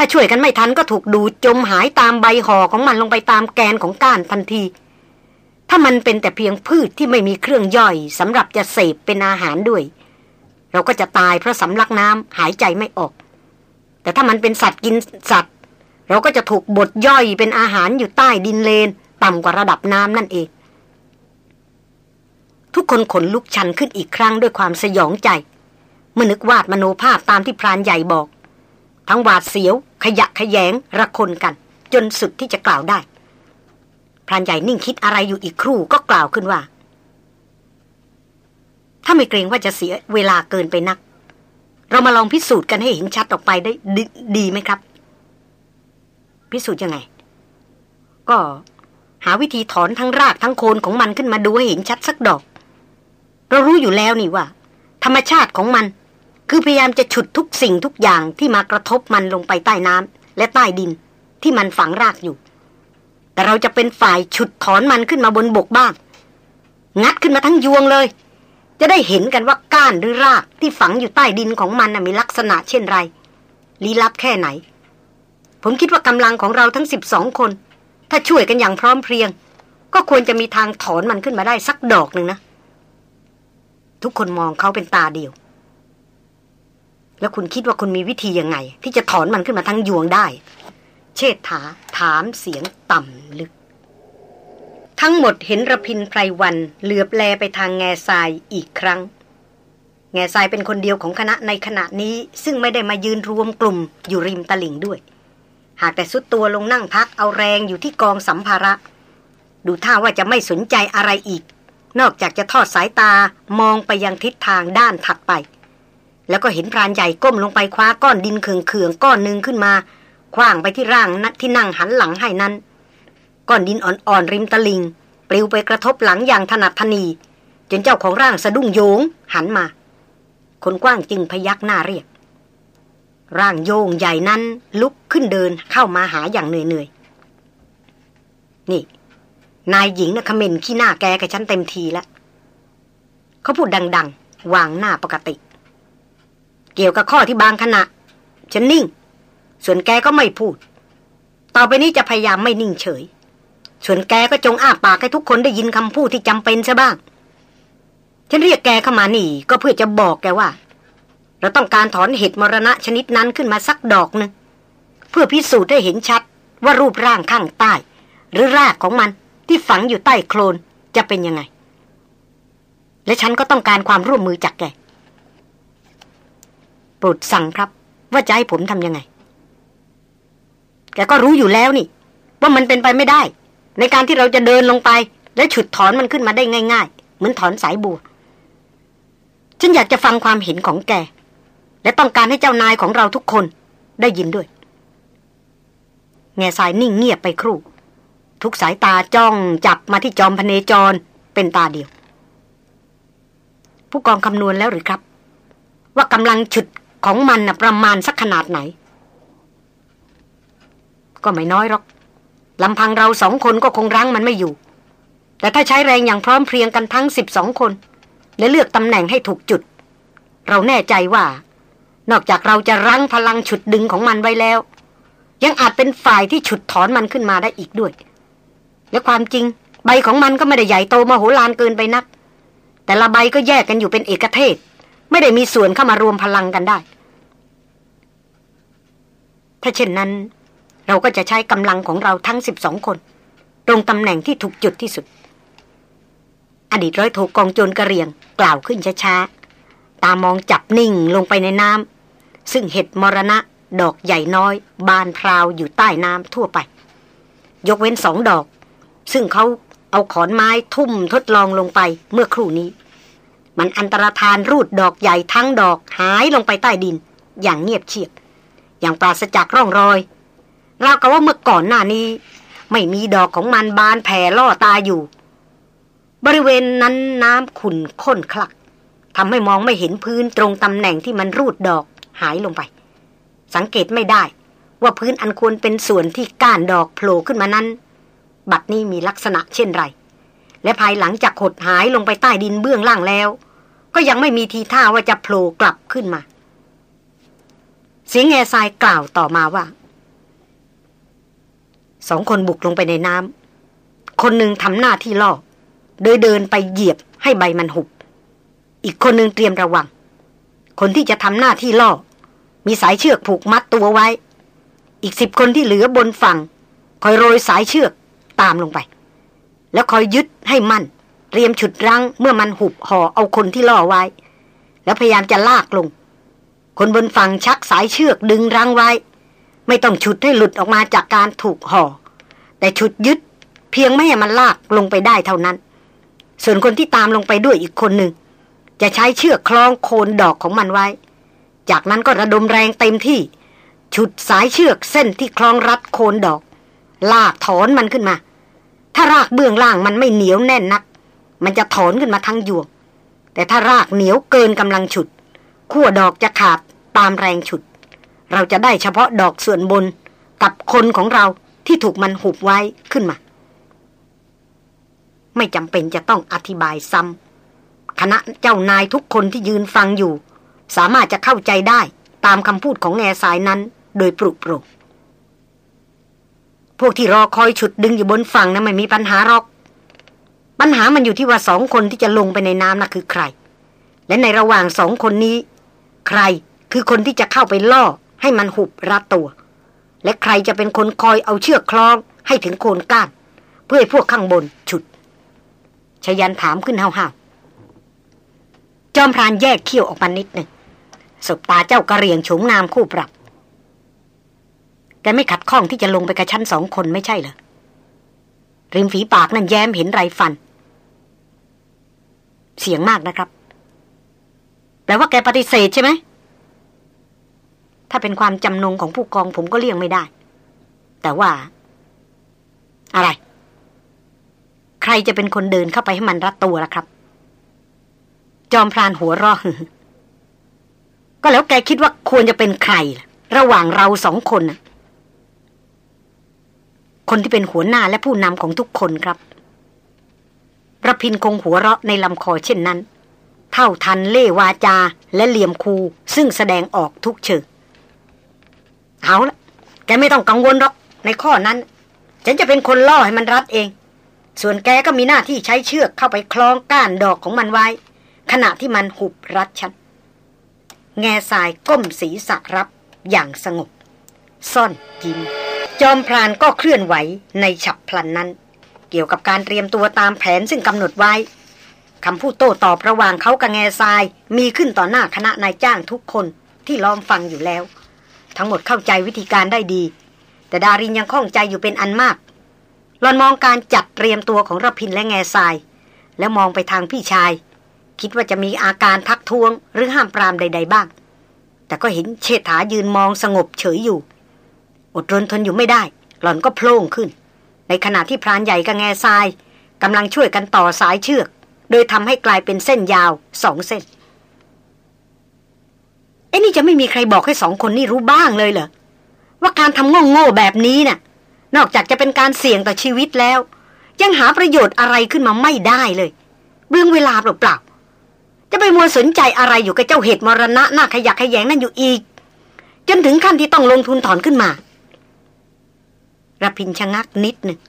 ถ้าช่วยกันไม่ทันก็ถูกดูดจมหายตามใบห่อของมันลงไปตามแกนของก้านทันที ถ้ามันเป็นแต่เพียงพืชที่ไม่มีเครื่องย่อยสำหรับจะเสพเป็นอาหารด้วย เราก็จะตายเพราะสำลักน้ำหายใจไม่ออก แต่ถ้ามันเป็นสัตว์กินสัตว์ เราก็จะถูกบดย่อยเป็นอาหารอยู่ใต้ดินเลน ต่ำกว่าระดับน้ำนั่นเอง ทุกคนขนลุกชันขึ้นอีกครั้งด้วยความสยองใจเมื่อนึกวาดมโนภาพตามที่พรานใหญ่บอก ทั้งหวาดเสียว ขยะขยงระคนกัน จนสุดที่จะกล่าวได้พรานใหญ่นิ่งคิดอะไรอยู่อีกครู่ก็กล่าวขึ้นว่า ถ้าไม่เกรงว่าจะเสียเวลาเกินไปนัก เรามาลองพิสูจน์กันให้เห็นชัดออกไปได้ดดีไหมครับ พิสูจน์ยังไง ก็หาวิธีถอนทั้งรากทั้งโคนของมันขึ้นมาดูให้เห็นชัดสักดอก เรารู้อยู่แล้วนี่ว่า ธรรมชาติของมัน คือพยายามจะฉุดทุกสิ่งทุกอย่างที่มากระทบมันลงไปใต้น้ำและใต้ดินที่มันฝังรากอยู่ แต่เราจะเป็นฝ่ายฉุดถอนมันขึ้นมาบนบกบ้าง งัดขึ้นมาทั้งยวงเลย จะได้เห็นกันว่าก้านหรือรากที่ฝังอยู่ใต้ดินของมันมีลักษณะเช่นไรลี้ลับแค่ไหน ผมคิดว่ากำลังของเราทั้งสิบสองคน ถ้าช่วยกันอย่างพร้อมเพรียง ก็ควรจะมีทางถอนมันขึ้นมาได้สักดอกหนึ่งนะ ทุกคนมองเขาเป็นตาเดียว แล้วคุณคิดว่าคุณมีวิธียังไง ที่จะถอนมันขึ้นมาทั้งยวงได้ เชษฐาถามเสียงต่ำลึก ทั้งหมดเห็นระพินไพรวันเหลือบแลไปทางแง่ทรายอีกครั้ง แง่ทรายเป็นคนเดียวของคณะในขณะนี้ซึ่งไม่ได้มายืนรวมกลุ่มอยู่ริมตลิ่งด้วย หากแต่สุดตัวลงนั่งพักเอาแรงอยู่ที่กองสัมภาระ ดูท่าว่าจะไม่สนใจอะไรอีก นอกจากจะทอดสายตามองไปยังทิศทางด้านถัดไป แล้วก็เห็นพรานใหญ่ก้มลงไปคว้าก้อนดินเขื่องๆก้อนหนึ่งขึ้นมาคว้างไปที่ร่างนัที่นั่งหันหลังให้นั้น ก้อนดินอ่อนๆริมตะลิง ปลิวไปกระทบหลังอย่างถนัดทนี จนเจ้าของร่างสะดุ้งโยงหันมา คนกว้างจึงพยักหน้าเรียก ร่างโยงใหญ่นั้นลุกขึ้นเดินเข้ามาหาอย่างเหนื่อยๆ นี่ นายหญิงนะ่ะขมนขี้หน้าแกกับฉันเต็มทีแล้วเขาพูดดัง ๆ วางหน้าปกติ เกี่ยวกับข้อที่บางขณะ ฉันนิ่ง ส่วนแกก็ไม่พูด ต่อไปนี้จะพยายามไม่นิ่งเฉย ส่วนแกก็จงอ้าปากให้ทุกคนได้ยินคำพูดที่จำเป็นซะบ้าง ฉันเรียกแกเข้ามานี่ ก็เพื่อจะบอกแกว่า เราต้องการถอนเห็ดมรณะชนิดนั้นขึ้นมาสักดอกนึงเพื่อพิสูจน์ให้เห็นชัดว่ารูปร่างข้างใต้ หรือรากของมันที่ฝังอยู่ใต้โคลนจะเป็นยังไง และฉันก็ต้องการความร่วมมือจากแก โปรดสั่งครับ ว่าจะให้ผมทำยังไง แกก็รู้อยู่แล้วนี่ ว่ามันเป็นไปไม่ได้ ในการที่เราจะเดินลงไป และฉุดถอนมันขึ้นมาได้ง่าย ๆ เหมือนถอนสายบัวฉันอยากจะฟังความเห็นของแก และต้องการให้เจ้านายของเราทุกคนได้ยินด้วย แง่สายนิ่งเงียบไปครู่ ทุกสายตาจ้องจับมาที่จอมพเนจรเป็นตาเดียว ผู้กองคำนวณแล้วหรือครับ ว่ากำลังฉุด ของมันนะประมาณสักขนาดไหน ก็ไม่น้อยหรอกลำพังเราสองคนก็คงรั้งมันไม่อยู่ แต่ถ้าใช้แรงอย่างพร้อมเพรียงกันทั้งสิบสองคน และเลือกตำแหน่งให้ถูกจุด เราแน่ใจว่า นอกจากเราจะรั้งพลังฉุดดึงของมันไว้แล้ว ยังอาจเป็นฝ่ายที่ฉุดถอนมันขึ้นมาได้อีกด้วย และความจริง ใบของมันก็ไม่ได้ใหญ่โตมโหฬารเกินไปนัก แต่ละใบก็แยกกันอยู่เป็นเอกเทศ ไม่ได้มีส่วนเข้ามารวมพลังกันได้ ถ้าเช่นนั้น เราก็จะใช้กำลังของเราทั้งสิบสองคน ตรงตำแหน่งที่ถูกจุดที่สุด อดีตร้อยโทกองโจรกระเรียง กล่าวขึ้นช้าๆ ตามองจับนิ่งลงไปในน้ำซึ่งเห็ดมรณะ ดอกใหญ่น้อย บานพราวอยู่ใต้น้ำทั่วไป ยกเว้นสองดอก ซึ่งเขาเอาขอนไม้ทุ่มทดลองลงไปเมื่อครู่นี้ มันอันตรธานรูดดอกใหญ่ทั้งดอกหายลงไปใต้ดิน อย่างเงียบเชียบ อย่างปราศจากร่องรอยเรากับว่าเมื่อก่อนหน้านี้ ไม่มีดอกของมันบานแผ่ล่อตาอยู่ บริเวณนั้นน้ำขุ่นข้นคลักทำให้มองไม่เห็นพื้นตรงตำแหน่งที่มันรูดดอกหายลงไป สังเกตไม่ได้ ว่าพื้นอันควรเป็นส่วนที่ก้านดอกโผล่ขึ้นมานั้น บัดนี้มีลักษณะเช่นไร และภายหลังจากหดหายลงไปใต้ดินเบื้องล่างแล้ว ก็ยังไม่มีทีท่าว่าจะโผล่กลับขึ้นมา เสียงแง่ทรายกล่าวต่อมาว่า สองคนบุกลงไปในน้ำคนหนึ่งทำหน้าที่ล่อโดยเดินไปเหยียบให้ใบมันหุบ อีกคนหนึ่งเตรียมระวัง คนที่จะทำหน้าที่ล่อ มีสายเชือกผูกมัดตัวไว้ อีกสิบคนที่เหลือบนฝั่ง คอยโรยสายเชือกตามลงไป แล้วคอยยึดให้มั่น เตรียมฉุดรั้งเมื่อมันหุบห่อเอาคนที่ล่อไว้ แล้วพยายามจะลากลง คนบนฝั่งชักสายเชือกดึงรั้งไว้ ไม่ต้องฉุดให้หลุดออกมาจากการถูกห่อ แต่ฉุดยึดเพียงไม่ให้มันลากลงไปได้เท่านั้น ส่วนคนที่ตามลงไปด้วยอีกคนหนึ่ง จะใช้เชือกคล้องโคนดอกของมันไว้ จากนั้นก็ระดมแรงเต็มที่ ฉุดสายเชือกเส้นที่คล้องรัดโคนดอก ลากถอนมันขึ้นมา ถ้ารากเบื้องล่างมันไม่เหนียวแน่นนัก มันจะถอนขึ้นมาทั้งยวง แต่ถ้ารากเหนียวเกินกำลังฉุดขั้วดอกจะขาดตามแรงฉุด เราจะได้เฉพาะดอกส่วนบน กับคนของเราที่ถูกมันหุบไว้ขึ้นมา ไม่จำเป็นจะต้องอธิบายซ้ำคณะเจ้านายทุกคนที่ยืนฟังอยู่ สามารถจะเข้าใจได้ตามคำพูดของแง่สายนั้นโดยปรุโปรกพวกที่รอคอยฉุดดึงอยู่บนฝั่งนะั้นไม่มีปัญหาหรอก ปัญหามันอยู่ที่ว่าสองคนที่จะลงไปในน้ำนะ่ะคือใคร และในระหว่างสองคนนี้ ใครคือคนที่จะเข้าไปล่อ ให้มันหุบรัดตัว และใครจะเป็นคนคอยเอาเชือกคล้องให้ถึงโคนก้าน เพื่อให้พวกข้างบนฉุดชยันถามขึ้นห้าวๆจอมพรานแยกเขี้ยวออกมานิดหนึ่งสบตาเจ้ากระเรียงโฉมงามคู่ปรับ แกไม่ขัดข้องที่จะลงไปกับชั้นสองคนไม่ใช่เหรอริมฝีปากนั่นแย้มเห็นไรฟัน เสียงมากนะครับ แปลว่าแกปฏิเสธใช่ไหม ถ้าเป็นความจำนงของผู้กองผมก็เลี่ยงไม่ได้ แต่ว่า อะไร ใครจะเป็นคนเดินเข้าไปให้มันรัดตัวล่ะครับ จอมพรานหัวรอก็แล้วแกคิดว่าควรจะเป็นใคร ระหว่างเราสองคนน่ะคนที่เป็นหัวหน้าและผู้นำของทุกคนครับ ระพินคงหัวเราะในลำคอเช่นนั้น เท่าทันเล่วาจาและเหลี่ยมคูซึ่งแสดงออกทุกเชิงเอาละแกไม่ต้องกังวลหรอกในข้อนั้น ฉันจะเป็นคนล่อให้มันรัดเอง ส่วนแกก็มีหน้าที่ใช้เชือกเข้าไปคล้องก้านดอกของมันไว้ ขณะที่มันหุบรัดฉัน แง่ทรายก้มศีรษะรับอย่างสงบ ซ่อนยิ้มจอมพรานก็เคลื่อนไหวในฉับพลันนั้น เกี่ยวกับการเตรียมตัวตามแผนซึ่งกำหนดไว้คำพูดโต้ตอบระหว่างเขากับแง่ทราย มีขึ้นต่อหน้าคณะนายจ้างทุกคนที่ล้อมฟังอยู่แล้ว ทั้งหมดเข้าใจวิธีการได้ดี แต่ดารินยังข้องใจอยู่เป็นอันมากหลอนมองการจัดเตรียมตัวของรพินและแง่ทราย แล้วมองไปทางพี่ชาย คิดว่าจะมีอาการทักท้วง หรือห้ามปรามใด ๆ บ้าง แต่ก็เห็นเชษฐายืนมองสงบเฉยอยู่ อดรนทนอยู่ไม่ได้ หล่อนก็โพล่งขึ้น ในขณะที่พรานใหญ่กับแง่ทรายกำลังช่วยกันต่อสายเชือก โดยทำให้กลายเป็นเส้นยาวสองเส้นเอ้นี่จะไม่มีใครบอกให้สองคนนี้รู้บ้างเลยเหรอว่าการทำโง่ๆแบบนี้น่ะ นอกจากจะเป็นการเสี่ยงต่อชีวิตแล้ว ยังหาประโยชน์อะไรขึ้นมาไม่ได้เลยเบื้องเวลาเปล่าๆจะไปมัวสนใจอะไรอยู่กับเจ้าเหตุมรณะหน้าขยักขยงนั่นอยู่อีก จนถึงขั้นที่ต้องลงทุนถอนขึ้นมา ระพินชะงักนิดหนึ่ง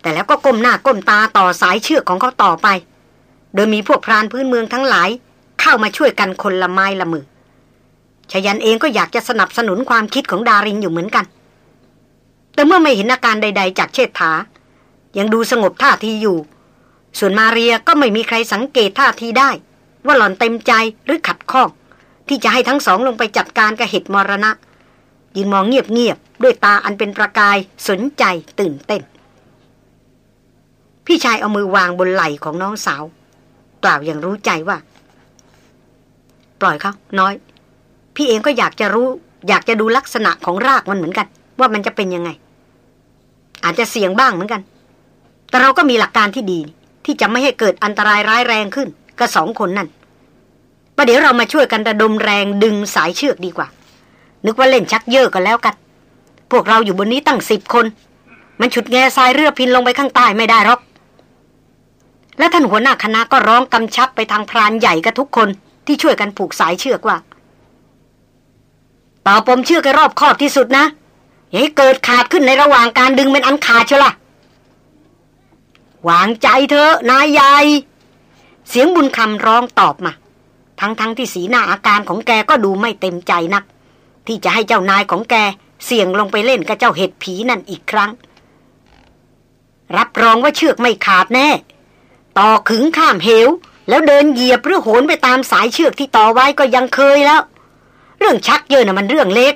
แต่แล้วก็ก้มหน้าก้มตาต่อสายเชือกของเขาต่อไป โดยมีพวกพรานพื้นเมืองทั้งหลาย เข้ามาช่วยกันคนละไม้ละมือชยันเองก็อยากจะสนับสนุนความคิดของดารินอยู่เหมือนกัน แต่เมื่อไม่เห็นอาการใด ๆ จากเชษฐา ยังดูสงบท่าทีอยู่ ส่วนมาเรียก็ไม่มีใครสังเกตท่าทีได้ ว่าหล่อนเต็มใจหรือขัดข้อง ที่จะให้ทั้งสองลงไปจัดการกับเหตุมรณะ ยืนมองเงียบๆด้วยตาอันเป็นประกายสนใจตื่นเต้น พี่ชายเอามือวางบนไหล่ของน้องสาว กล่าวอย่างรู้ใจว่า ปล่อยเขาน้อย พี่เองก็อยากจะรู้ อยากจะดูลักษณะของรากมันเหมือนกัน ว่ามันจะเป็นยังไง อาจจะเสี่ยงบ้างเหมือนกัน แต่เราก็มีหลักการที่ดี ที่จะไม่ให้เกิดอันตรายร้ายแรงขึ้นกับสองคนนั่นประเดี๋ยวเรามาช่วยกันระดมแรงดึงสายเชือกดีกว่า นึกว่าเล่นชักเยอะกันแล้วกัน พวกเราอยู่บนนี้ตั้งสิบคน มันฉุดแง่ทรายเรือพินลงไปข้างใต้ไม่ได้หรอก และท่านหัวหน้าคณะก็ร้องกำชับไปทางพรานใหญ่กับทุกคนที่ช่วยกันผูกสายเชือกว่าต่อปมเชือกให้รอบคอบที่สุดนะอย่าให้เกิดขาดขึ้นในระหว่างการดึงเป็นอันขาดเชียวล่ะวางใจเถอะนายใหญ่ เสียงบุญคำร้องตอบมา ทั้งๆทที่สีหน้าอาการของแกก็ดูไม่เต็มใจนัก ที่จะให้เจ้านายของแก เสี่ยงลงไปเล่นกับเจ้าเห็ดผีนั่นอีกครั้ง รับรองว่าเชือกไม่ขาดแน่ ต่อขึงข้ามเหว แล้วเดินเหยียบหรือโหนไปตามสายเชือกที่ต่อไว้ก็ยังเคยแล้ว เรื่องชักเยอะนะมันเรื่องเล็ก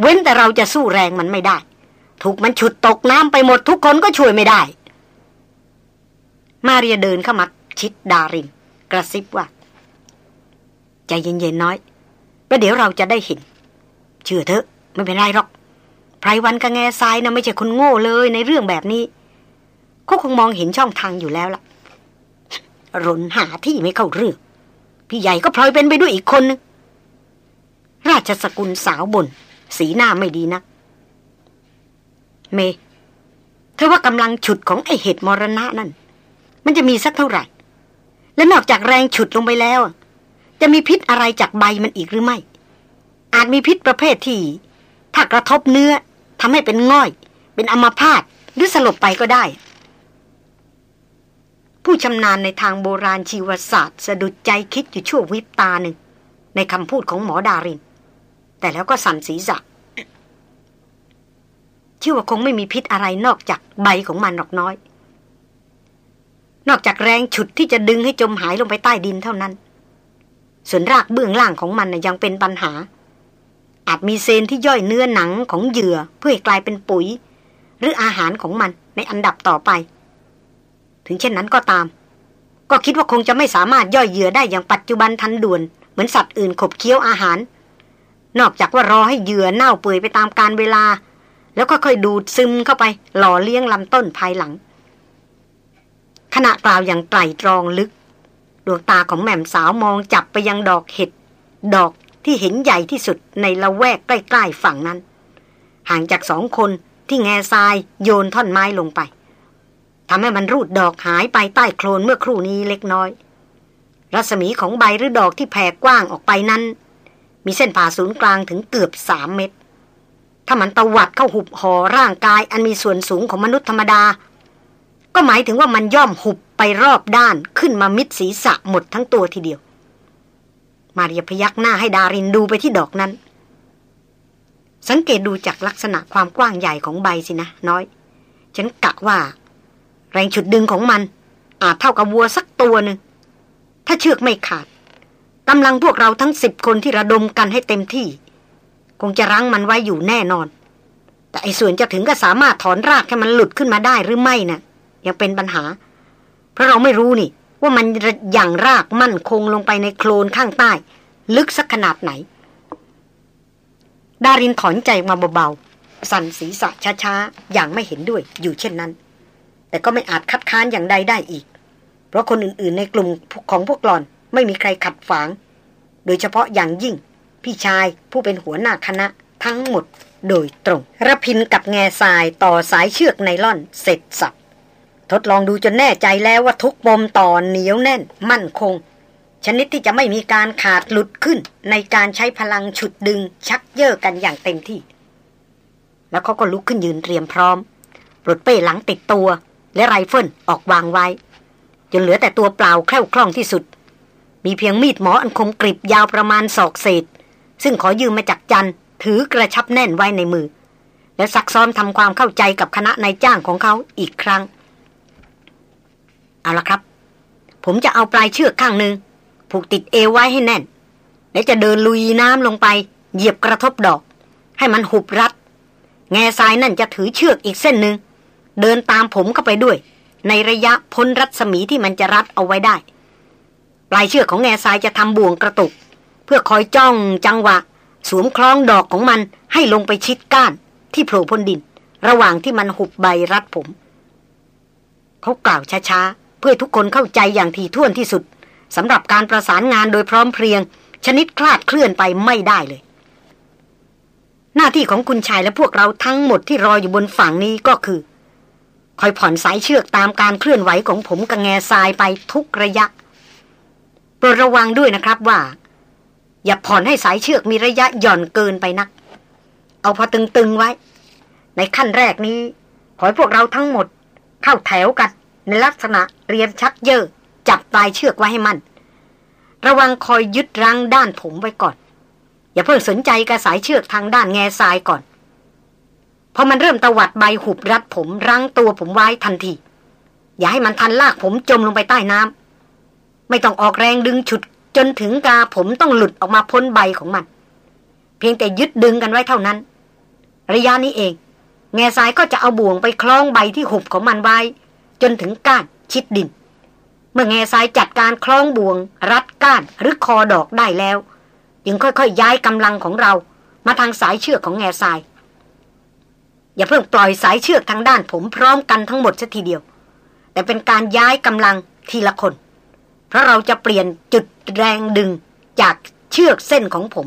เว้นแต่เราจะสู้แรงมันไม่ได้ ถูกมันฉุดตกน้ำไปหมดทุกคนก็ช่วยไม่ได้ มาเรียเดินเข้ามาชิดดาริน กระซิบว่าใจเย็นๆน้อย แล้วเดี๋ยวเราจะได้เห็น เชื่อเถอะ ไม่เป็นไรหรอกไพรวันกับแง่ทรายนะไม่ใช่คนโง่เลยในเรื่องแบบนี้เขาคงมองเห็นช่องทางอยู่แล้วล่ะรนหาที่ไม่เข้าเรื่อง พี่ใหญ่ก็พลอยเป็นไปด้วยอีกคนนึงราชสกุลสาวบน สีหน้าไม่ดีนะัก เมเธอว่ากำลังฉุดของไอเหตุมรณะนั่น มันจะมีสักเท่าไหร่ และนอกจากแรงฉุดลงไปแล้ว จะมีพิษอะไรจากใบมันอีกหรือไม่ อาจมีพิษประเภทที่ ถ้ากระทบเนื้อทำให้เป็นง่อย เป็นอัมพาตหรือสลบไปก็ได้ ผู้ชำนาญในทางโบราณชีวศาสตร์ สะดุดใจคิดอยู่ชั่ววิบตาหนึ่ง ในคำพูดของหมอดาริน แต่แล้วก็สั่นศีรษะเชื่อว่าคงไม่มีพิษอะไรนอกจากใบของมันหรอกน้อย นอกจากแรงฉุดที่จะดึงให้จมหายลงไปใต้ดินเท่านั้น ส่วนรากเบื้องล่างของมันยังเป็นปัญหา อาจมีเซนที่ย่อยเนื้อหนังของเหยื่อเพื่อให้กลายเป็นปุ๋ย หรืออาหารของมันในอันดับต่อไป ถึงเช่นนั้นก็ตาม ก็คิดว่าคงจะไม่สามารถย่อยเหยื่อได้อย่างปัจจุบันทันด่วน เหมือนสัตว์อื่นขบเคี้ยวอาหาร นอกจากว่ารอให้เหยื่อเน่าเปื่อยไปตามกาลเวลา แล้วก็ค่อยดูดซึมเข้าไป หล่อเลี้ยงลำต้นภายหลังขณะกล่าวอย่างไตรตรองลึก ดวงตาของแม่มสาวมองจับไปยังดอกเห็ด ดอกที่เห็นใหญ่ที่สุดในละแวกใกล้ๆฝั่งนั้น ห่างจากสองคนที่แง่ทรายโยนท่อนไม้ลงไปทำให้มันรูดดอกหายไปใต้โคลนเมื่อครู่นี้เล็กน้อย รัศมีของใบหรือดอกที่แผ่กว้างออกไปนั้น มีเส้นผ่าศูนย์กลางถึงเกือบสามเมตร ถ้ามันตวัดเข้าหุบห่อร่างกายอันมีส่วนสูงของมนุษย์ธรรมดา ก็หมายถึงว่ามันย่อมหุบไปรอบด้านขึ้นมามิดศีรษะหมดทั้งตัวทีเดียว มาเรียพยักหน้าให้ดารินดูไปที่ดอกนั้น สังเกตดูจากลักษณะความกว้างใหญ่ของใบสินะน้อย ฉันกะว่า แรงฉุดดึงของมัน อาจเท่ากับวัวสักตัวหนึ่ง ถ้าเชือกไม่ขาดกำลังพวกเราทั้งสิบคนที่ระดมกันให้เต็มที่ คงจะรั้งมันไว้อยู่แน่นอน แต่ไอ้ส่วนจะถึงก็สามารถถอนรากให้มันหลุดขึ้นมาได้หรือไม่นะ่ะ ยังเป็นปัญหา เพราะเราไม่รู้นี่ ว่ามันอย่างรากมั่นคงลงไปในโคลนข้างใต้ ลึกสักขนาดไหน ดารินถอนใจมาเบาๆ สั่นศีรษะช้าๆ อย่างไม่เห็นด้วยอยู่เช่นนั้น แต่ก็ไม่อาจคัดค้านอย่างใดได้อีก เพราะคนอื่นๆ ในกลุ่มของพวกหลอนไม่มีใครขัดฝาง โดยเฉพาะอย่างยิ่ง พี่ชายผู้เป็นหัวหน้าคณะทั้งหมดโดยตรงระพินกับแง่ทรายต่อสายเชือกไนล่อนเสร็จสับ ทดลองดูจนแน่ใจแล้วว่าทุกปมต่อเหนียวแน่น มั่นคง ชนิดที่จะไม่มีการขาดหลุดขึ้น ในการใช้พลังฉุดดึงชักเย่อกันอย่างเต็มที่ แล้วเขาก็ลุกขึ้นยืนเตรียมพร้อมปลดเป้หลังติดตัว และไรเฟิลออกวางไว้ จนเหลือแต่ตัวเปล่าแคล่วคล่องที่สุด มีเพียงมีดหมออันคมกริบยาวประมาณศอกเศษ ซึ่งขอยืมมาจากจันถือกระชับแน่นไว้ในมือ และซักซ้อมทำความเข้าใจกับคณะนายจ้างของเขาอีกครั้ง เอาละครับ ผมจะเอาปลายเชือกข้างหนึ่งผูกติดเอวไว้ให้แน่น และจะเดินลุยน้ำลงไป เหยียบกระทบดอก ให้มันหุบรัด แง่ทรายนั่นจะถือเชือกอีกเส้นหนึ่ง เดินตามผมเข้าไปด้วย ในระยะพ้นรัศมีที่มันจะรัดเอาไว้ได้ ปลายเชือกของแง่ทรายจะทำบ่วงกระตุก เพื่อคอยจ้องจังหวะ สวมคล้องดอกของมันให้ลงไปชิดก้าน ที่โผล่พ้นดิน ระหว่างที่มันหุบใบรัดผม เขากล่าวช้าๆ เพื่อทุกคนเข้าใจอย่างถี่ถ้วนที่สุดสำหรับการประสานงานโดยพร้อมเพรียง ชนิดคลาดเคลื่อนไปไม่ได้เลย หน้าที่ของคุณชายและพวกเราทั้งหมดที่รออยู่บนฝั่งนี้ก็คือ คอยผ่อนสายเชือกตามการเคลื่อนไหวของผมกับแงทรายไปทุกระยะโปรดระวังด้วยนะครับว่า อย่าผ่อนให้สายเชือกมีระยะหย่อนเกินไปนัก เอาพอตึงๆไว้ ในขั้นแรกนี้ ขอให้พวกเราทั้งหมด เข้าแถวกัน ในลักษณะเรียนชักเยอะจับปลายเชือกไว้ให้มันระวังคอยยึดรั้งด้านผมไว้ก่อน อย่าเพิ่งสนใจกระสายเชือกทางด้านแง่ทรายก่อนพอมันเริ่มตวัดใบหุบรัดผมรั้งตัวผมไว้ทันที อย่าให้มันทันลากผมจมลงไปใต้น้ำไม่ต้องออกแรงดึงฉุดจนถึงกาผมต้องหลุดออกมาพ้นใบของมัน เพียงแต่ยึดดึงกันไว้เท่านั้น ระยะนี้เอง แง่สายก็จะเอาบ่วงไปคล้องใบที่หุบของมันไว้ จนถึงก้านชิดดิน เมื่อแง่สายจัดการคล้องบ่วง รัดก้านหรือคอดอกได้แล้วยังค่อยๆย้ายกำลังของเรามาทางสายเชือกของแง่สาย อย่าเพิ่งปล่อยสายเชือกทางด้านผมพร้อมกันทั้งหมดสัทีเดียว แต่เป็นการย้ายกำลังทีละคน เพราะเราจะเปลี่ยนจุดแรงดึงจากเชือกเส้นของผม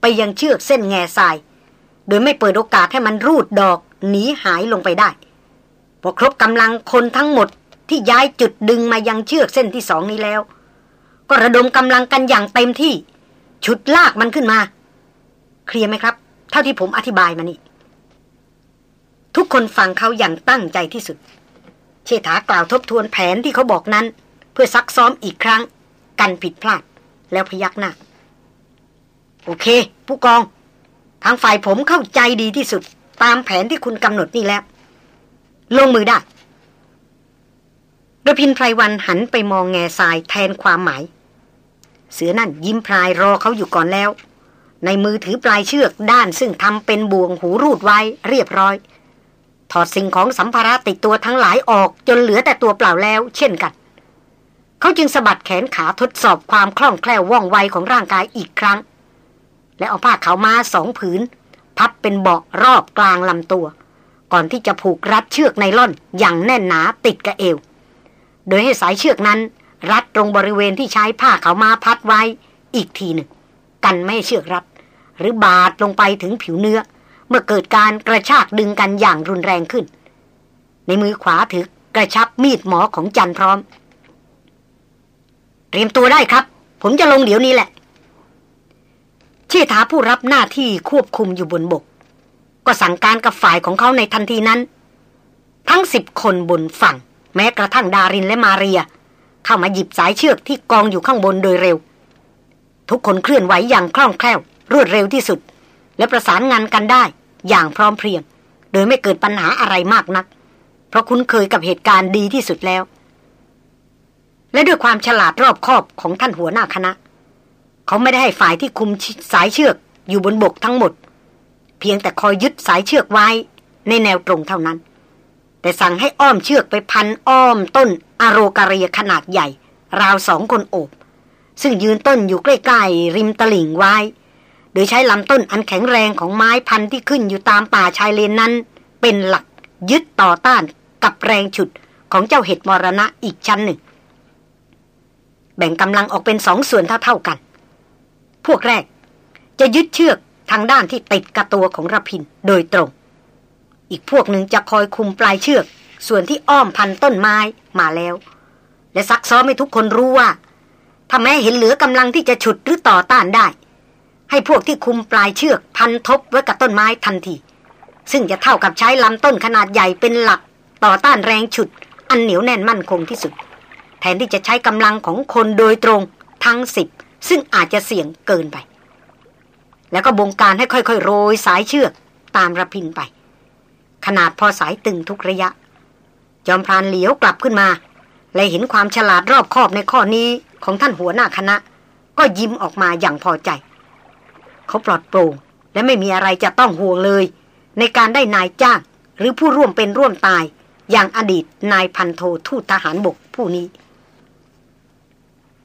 ไปยังเชือกเส้นแง่ทราย โดยไม่เปิดโอกาสให้มันรูดดอกหนีหายลงไปได้ พอครบกำลังคนทั้งหมดที่ย้ายจุดดึงมายังเชือกเส้นที่สองนี้แล้ว ก็ระดมกำลังกันอย่างเต็มที่ ชุดลากมันขึ้นมา เคลียร์ไหมครับ เท่าที่ผมอธิบายมานี่ ทุกคนฟังเขาอย่างตั้งใจที่สุด เชษฐากล่าวทบทวนแผนที่เขาบอกนั้น เพื่อซักซ้อมอีกครั้ง กันผิดพลาด แล้วพยักหน้าโอเค ผู้กอง ทางฝ่ายผมเข้าใจดีที่สุด ตามแผนที่คุณกำหนดนี่แล้ว ลงมือได้ระพินไพรวันหันไปมองแง่ทรายแทนความหมาย เสือนั่นยิ้มพลายรอเขาอยู่ก่อนแล้ว ในมือถือปลายเชือกด้านซึ่งทำเป็นบ่วงหูรูดไว้เรียบร้อย ถอดสิ่งของสัมภาระติดตัวทั้งหลายออกจนเหลือแต่ตัวเปล่าแล้ว เช่นกัน เขาจึงสะบัดแขนขาทดสอบความคล่องแคล่วว่องไวของร่างกายอีกครั้ง และเอาผ้าขาวมาสองผืน พับเป็นเบาะรอบกลางลำตัว ก่อนที่จะผูกรัดเชือกไนล่อนอย่างแน่นหนาติดกระเอว โดยให้สายเชือกนั้น รัดตรงบริเวณที่ใช้ผ้าขาวมาพัดไว้อีกทีหนึ่ง กันไม่ให้เชือกรัด หรือบาดลงไปถึงผิวเนื้อ เมื่อเกิดการกระชากดึงกันอย่างรุนแรงขึ้น ในมือขวาถือกระชับมีดหมอของจันพร้อม เตรียมตัวได้ครับ ผมจะลงเดี๋ยวนี้แหละเชษฐาผู้รับหน้าที่ควบคุมอยู่บนบก ก็สั่งการกับฝ่ายของเขาในทันทีนั้น ทั้งสิบคนบนฝั่ง แม้กระทั่งดารินและมาเรีย เข้ามาหยิบสายเชือกที่กองอยู่ข้างบนโดยเร็ว ทุกคนเคลื่อนไหวอย่างคล่องแคล่ว รวดเร็วที่สุด และประสานงานกันได้อย่างพร้อมเพรียง โดยไม่เกิดปัญหาอะไรมากนัก เพราะคุ้นเคยกับเหตุการณ์ดีที่สุดแล้ว และด้วยความฉลาดรอบคอบของท่านหัวหน้าคณะ เขาไม่ได้ให้ฝ่ายที่คุมสายเชือกอยู่บนบกทั้งหมด เพียงแต่คอยยึดสายเชือกไว้ในแนวตรงเท่านั้น แต่สั่งให้อ้อมเชือกไปพันอ้อมต้นอโรการียขนาดใหญ่ ราวสองคนโอบ ซึ่งยืนต้นอยู่ใกล้ๆริมตลิ่งไว้ โดยใช้ลำต้นอันแข็งแรงของไม้พันธุ์ที่ขึ้นอยู่ตามป่าชายเลนนั้น เป็นหลักยึดต่อต้านกับแรงฉุดของเจ้าเห็ดมรณะอีกชั้นหนึ่ง แบ่งกำลังออกเป็นสองส่วนเท่าๆกัน พวกแรกจะยึดเชือก ทางด้านที่ติดกับตัวของรพินโดยตรง อีกพวกหนึ่งจะคอยคุมปลายเชือก ส่วนที่อ้อมพันต้นไม้มาแล้ว และซักซ้อมให้ทุกคนรู้ว่า ถ้าแม้เห็นเหลือกำลังที่จะฉุดหรือต่อต้านได้ ให้พวกที่คุมปลายเชือกพันทบไว้กับต้นไม้ทันที ซึ่งจะเท่ากับใช้ลำต้นขนาดใหญ่เป็นหลักต่อต้านแรงฉุด อันเหนียวแน่นมั่นคงที่สุด แทนที่จะใช้กำลังของคนโดยตรงทั้งสิบซึ่งอาจจะเสี่ยงเกินไป แล้วก็บงการให้ค่อยๆ โรยสายเชือกตามระพินไป ขนาดพอสายตึงทุกระยะ จอมพรานเหลียวกลับขึ้นมา และเห็นความฉลาดรอบคอบในข้อนี้ของท่านหัวหน้าคณะ ก็ยิ้มออกมาอย่างพอใจ เขาปลอดโปร่งและไม่มีอะไรจะต้องห่วงเลย ในการได้นายจ้างหรือผู้ร่วมเป็นร่วมตายอย่างอดีตนายพันโททูตทหารบกผู้นี้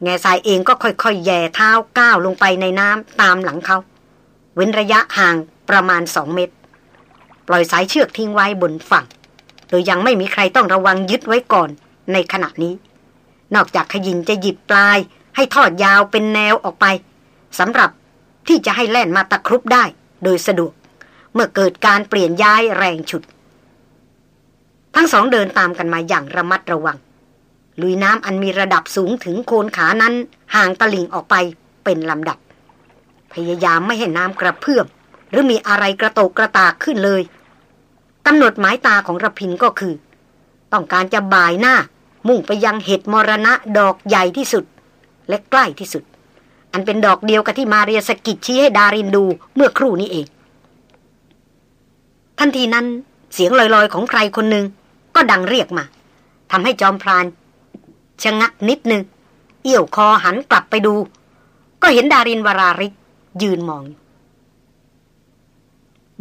แง่สายเองก็ค่อยๆ แย่เท้าก้าวลงไปในน้ำตามหลังเขา เว้นระยะห่างประมาณสองเมตร ปล่อยสายเชือกทิ้งไว้บนฝั่ง โดยยังไม่มีใครต้องระวังยึดไว้ก่อนในขณะนี้ นอกจากขยินจะหยิบปลาย ให้ทอดยาวเป็นแนวออกไปสำหรับที่จะให้แล่นมาตะครุบได้โดยสะดวก เมื่อเกิดการเปลี่ยนย้ายแรงฉุด ทั้งสองเดินตามกันมาอย่างระมัดระวัง ลุยน้ำอันมีระดับสูงถึงโคนขานั้นห่างตะลิ่งออกไปเป็นลำดับ พยายามไม่ให้น้ำกระเพื่อมหรือมีอะไรกระโตกกระตากขึ้นเลยกำหนดหมายตาของระพินก็คือ ต้องการจะบ่ายหน้า มุ่งไปยังเห็ดมรณะดอกใหญ่ที่สุด และใกล้ที่สุด อันเป็นดอกเดียวกับที่มาเรียสกิดชี้ให้ดารินดูเมื่อครู่นี้เอง ทันทีนั้นเสียงลอยๆของใครคนหนึ่งก็ดังเรียกมาทำให้จอมพรานชะงักนิดนึงเอี่ยวคอหันกลับไปดู ก็เห็นดารินวราริก ยืนมอง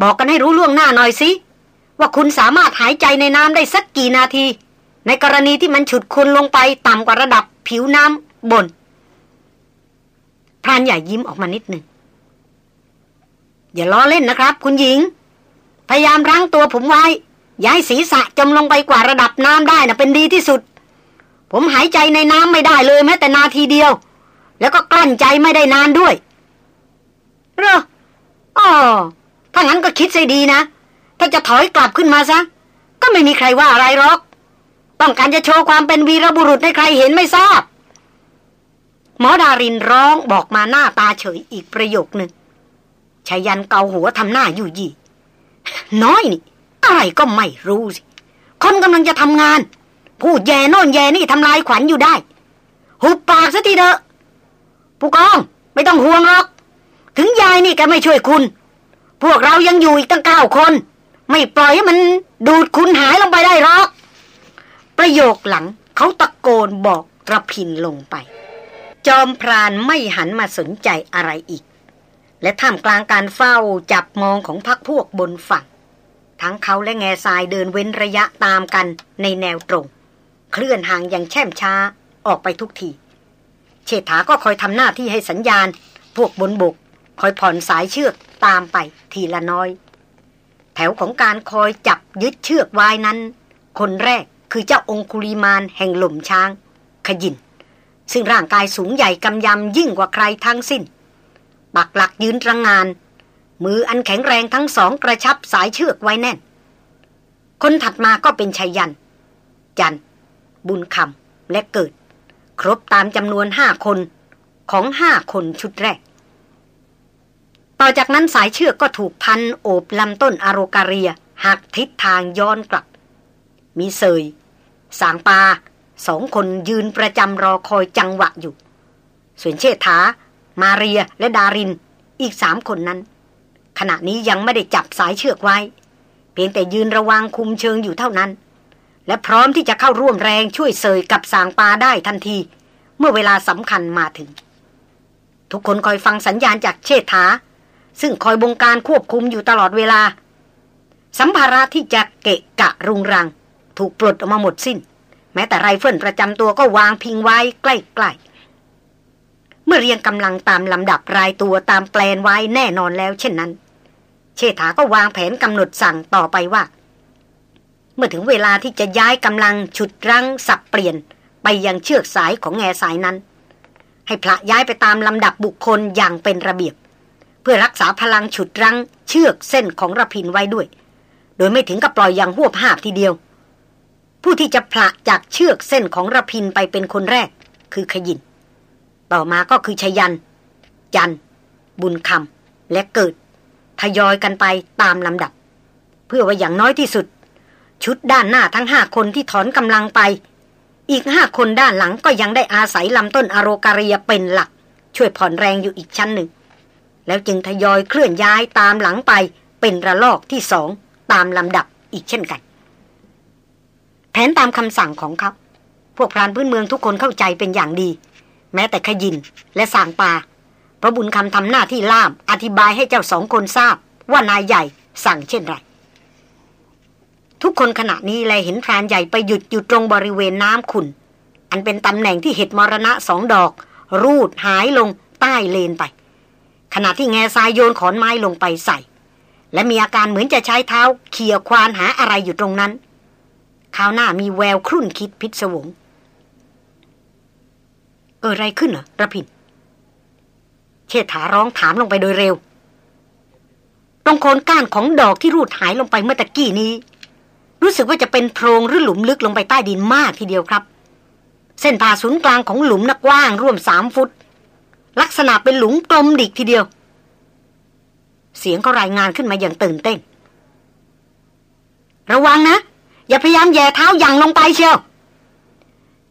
บอกกันให้รู้ล่วงหน้าหน่อยสิ ว่าคุณสามารถหายใจในน้ำได้สักกี่นาที ในกรณีที่มันฉุดคุณลงไปต่ำกว่าระดับผิวน้ำบนพรานใหญ่ยิ้มออกมานิดหนึ่งอย่าล้อเล่นนะครับ คุณหญิง พยายามรั้งตัวผมไว้ ย้ายศีรษะจมลงไปกว่าระดับน้ำได้นะเป็นดีที่สุด ผมหายใจในน้ำไม่ได้เลยแม้แต่นาทีเดียว แล้วก็กลั้นใจไม่ได้นานด้วย เรออ๋อถ้างั้นก็คิดใส่ดีนะ ถ้าจะถอยกลับขึ้นมาซะ ก็ไม่มีใครว่าอะไรหรอก ต้องการจะโชว์ความเป็นวีรบุรุษให้ใครเห็นไม่ทราบ หมอดารินร้องบอกมาหน้าตาเฉยอีกประโยคหนึ่งชายันเกาหัวทำหน้าอยู่ยี่ น้อยนี่ อะไรก็ไม่รู้สิ คนกำลังจะทำงาน พูดแย่โน่นแย่นี่ทำลายขวัญอยู่ได้ หุบปากซะทีเถอะผู้กอง ไม่ต้องห่วงหรอก ถึงยายนี่แกไม่ช่วยคุณ พวกเรายังอยู่อีกตั้งเก้าคน ไม่ปล่อยให้มันดูดคุณหายลงไปได้หรอก ประโยคหลังเขาตะโกนบอกระพินลงไป จอมพรานไม่หันมาสนใจอะไรอีก และท่ามกลางการเฝ้าจับมองของพักพวกบนฝั่ง ทั้งเขาและแง่ทรายเดินเว้นระยะตามกันในแนวตรง เคลื่อนห่างอย่างแช่มช้าออกไปทุกทีเชษฐาก็คอยทำหน้าที่ให้สัญญาณ พวกบนบก คอยผ่อนสายเชือกตามไปทีละน้อย แถวของการคอยจับยึดเชือกวายนั้น คนแรกคือเจ้าองคุลีมานแห่งหล่มช้าง ขยิน ซึ่งร่างกายสูงใหญ่กำยำยิ่งกว่าใครทั้งสิ้น ปักหลักยืนรังงาน มืออันแข็งแรงทั้งสองกระชับสายเชือกไว้แน่น คนถัดมาก็เป็นชัยยัน จัน บุญคำและเกิด ครบตามจำนวนห้าคนของห้าคนชุดแรก ต่อจากนั้นสายเชือกก็ถูกพันโอบลำต้นอโรกาเรียหักทิศทางย้อนกลับ มีเซย สางปาสองคนยืนประจำรอคอยจังหวะอยู่ ส่วนเชษฐา มาเรียและดาริน อีกสามคนนั้น ขณะนี้ยังไม่ได้จับสายเชือกไว้ เพียงแต่ยืนระวังคุมเชิงอยู่เท่านั้น และพร้อมที่จะเข้าร่วมแรงช่วยเสยกับสางปาได้ทันที เมื่อเวลาสำคัญมาถึง ทุกคนคอยฟังสัญญาณจากเชษฐา ซึ่งคอยบงการควบคุมอยู่ตลอดเวลา สัมภาระที่จะเกะกะรุงรัง ถูกปลดออกมาหมดสิ้น แม้แต่ไรเฟิลประจำตัวก็วางพิงไว้ใกล้ๆ เมื่อเรียงกำลังตามลำดับรายตัวตามแปลนไว้แน่นอนแล้ว เช่นนั้น เชษฐาก็วางแผนกำหนดสั่งต่อไปว่า เมื่อถึงเวลาที่จะย้ายกำลังฉุดรั้งสับเปลี่ยนไปยังเชือกสายของแง่สายนั้น ให้พระย้ายไปตามลำดับบุคคลอย่างเป็นระเบียบ พื่อรักษาพลังฉุดรั้งเชือกเส้นของระพินไว้ด้วย โดยไม่ถึงกับปล่อยอย่างหวบหาบทีเดียว ผู้ที่จะพละจากเชือกเส้นของระพินไปเป็นคนแรก คือขยิน ต่อมาก็คือชยัน จัน บุญคำและเกิด ทยอยกันไปตามลำดับ เพื่อว่าอย่างน้อยที่สุด ชุดด้านหน้าทั้งห้าคนที่ถอนกำลังไป อีกห้าคนด้านหลังก็ยังได้อาศัยลำต้นอโรการียเป็นหลัก ช่วยผ่อนแรงอยู่อีกชั้นหนึ่ง แล้วจึงทยอยเคลื่อนย้ายตามหลังไปเป็นระลอกที่สองตามลำดับอีกเช่นกัน แผนตามคำสั่งของเขา พวกพรานพื้นเมืองทุกคนเข้าใจเป็นอย่างดี แม้แต่ขยินและสางปาพระบุญคำทำหน้าที่ล่าม อธิบายให้เจ้าสองคนทราบ ว่านายใหญ่สั่งเช่นไรทุกคนขณะนี้เลยเห็นพรานใหญ่ไปหยุดอยู่ตรงบริเวณน้ำขุนอันเป็นตำแหน่งที่เห็ดมรณะสองดอก รูดหายลงใต้เลนไป ขณะที่แง่ทรายโยนขอนไม้ลงไปใส่ และมีอาการเหมือนจะใช้เท้าเขี่ยควานหาอะไรอยู่ตรงนั้นข้าวหน้ามีแววครุ่นคิดพิศวง เออ อะไรขึ้นเหรอระพินเชษฐาร้องถามลงไปโดยเร็ว ตรงโคนก้านของดอกที่รูดหายลงไปเมื่อตะกี้นี้ รู้สึกว่าจะเป็นโพรงหรือหลุมลึกลงไปใต้ดินมากทีเดียวครับ เส้นผ่าศูนย์กลางของหลุมนักกว้างร่วมสามฟุต ลักษณะเป็นหลุมกลมดิกทีเดียว เสียงก็รายงานขึ้นมาอย่างตื่นเต้น ระวังนะ อย่าพยายามแย่เท้าอย่างลงไปเชียว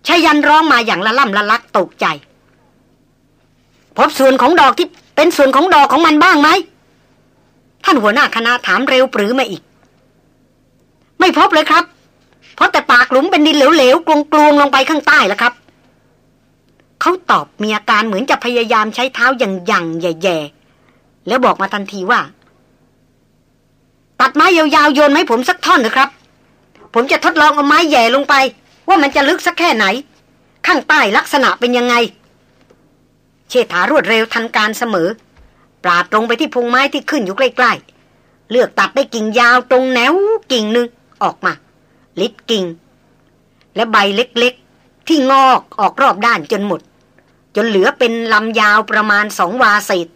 ชายันร้องมาอย่างละล่ำละลักตกใจ พบส่วนของดอกที่เป็นส่วนของดอกของมันบ้างไหม ท่านหัวหน้าคณะถามเร็วปรือมาอีก ไม่พบเลยครับ เพราะแต่ปากหลุมเป็นดินเหลวๆกลวงๆลงไปข้างใต้แล้วครับ เขาตอบมีอาการเหมือนจะพยายามใช้เท้าอย่างยังแย่ๆ แล้วบอกมาทันทีว่า ตัดไม้ยาวๆโยนไหมผมสักท่อนเถอะครับ ผมจะทดลองเอาไม้แย่ลงไป ว่ามันจะลึกสักแค่ไหน ข้างใต้ลักษณะเป็นยังไง เชษฐารวดเร็วทันการเสมอ ปราดตรงไปที่พงไม้ที่ขึ้นอยู่ใกล้ๆ เลือกตัดได้กิ่งยาวตรงแนวกิ่งหนึ่งออกมา ลิดกิ่ง และใบเล็ก ที่งอกออกรอบด้านจนหมด จนเหลือเป็นลำยาวประมาณสองวาเศษ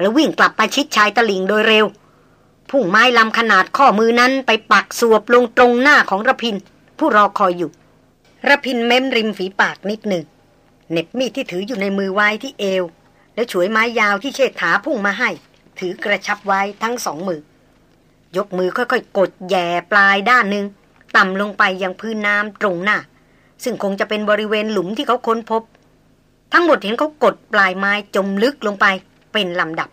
แล้ววิ่งกลับไปชิดชายตะลิงโดยเร็วพุ่งไม้ลำขนาดข้อมือนั้นไปปักสวบลงตรงหน้าของระพิน ผู้รอคอยอยู่ระพินเม้มริมฝีปากนิดหนึ่งเน็บมีดที่ถืออยู่ในมือไว้ที่เอว แล้วฉวยไม้ยาวที่เชิดขาพุ่งมาให้ ถือกระชับไว้ทั้งสองมือ ยกมือค่อยๆ กดแย่ปลายด้านหนึ่งต่ำลงไปยังพื้นน้ำตรงหน้า ซึ่งคงจะเป็นบริเวณหลุมที่เขาค้นพบ ทั้งหมดเห็นเขากดปลายไม้จมลึกลงไปเป็นลำดับ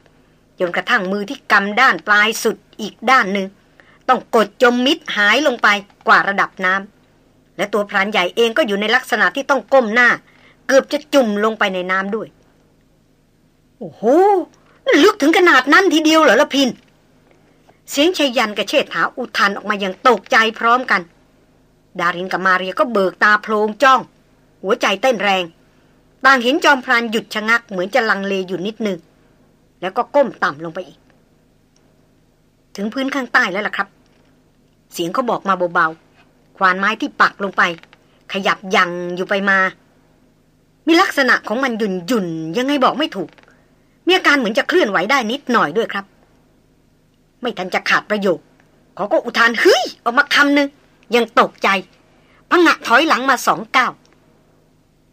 จนกระทั่งมือที่กำด้านปลายสุดอีกด้านหนึ่งต้องกดจมมิดหายลงไปกว่าระดับน้ำและตัวพรานใหญ่เองก็อยู่ในลักษณะที่ต้องก้มหน้า เกือบจะจุ่มลงไปในน้ำด้วย โอ้โหลึกถึงขนาดนั้นทีเดียวเหรอละพิน เสียงชายันกับเชษฐาอุทานออกมาอย่างตกใจพร้อมกัน ดารินกับมาเรียก็เบิกตาโพลงจ้อง หัวใจเต้นแรง ต่างเห็นจอมพรานหยุดชะงักเหมือนจะลังเลอยู่นิดนึง แล้วก็ก้มต่ำลงไปอีก ถึงพื้นข้างใต้แล้วล่ะครับ เสียงเขาบอกมาเบาๆ ควานไม้ที่ปักลงไป ขยับยังอยู่ไปมา มีลักษณะของมันหยุ่นหยุ่นยังไงบอกไม่ถูก มีอาการเหมือนจะเคลื่อนไหวได้นิดหน่อยด้วยครับ ไม่ทันจะขาดประโยคเขาก็อุทานเฮ้ยออกมาคำหนึ่ง ยังตกใจพังะถอยหลังมาสองก้าว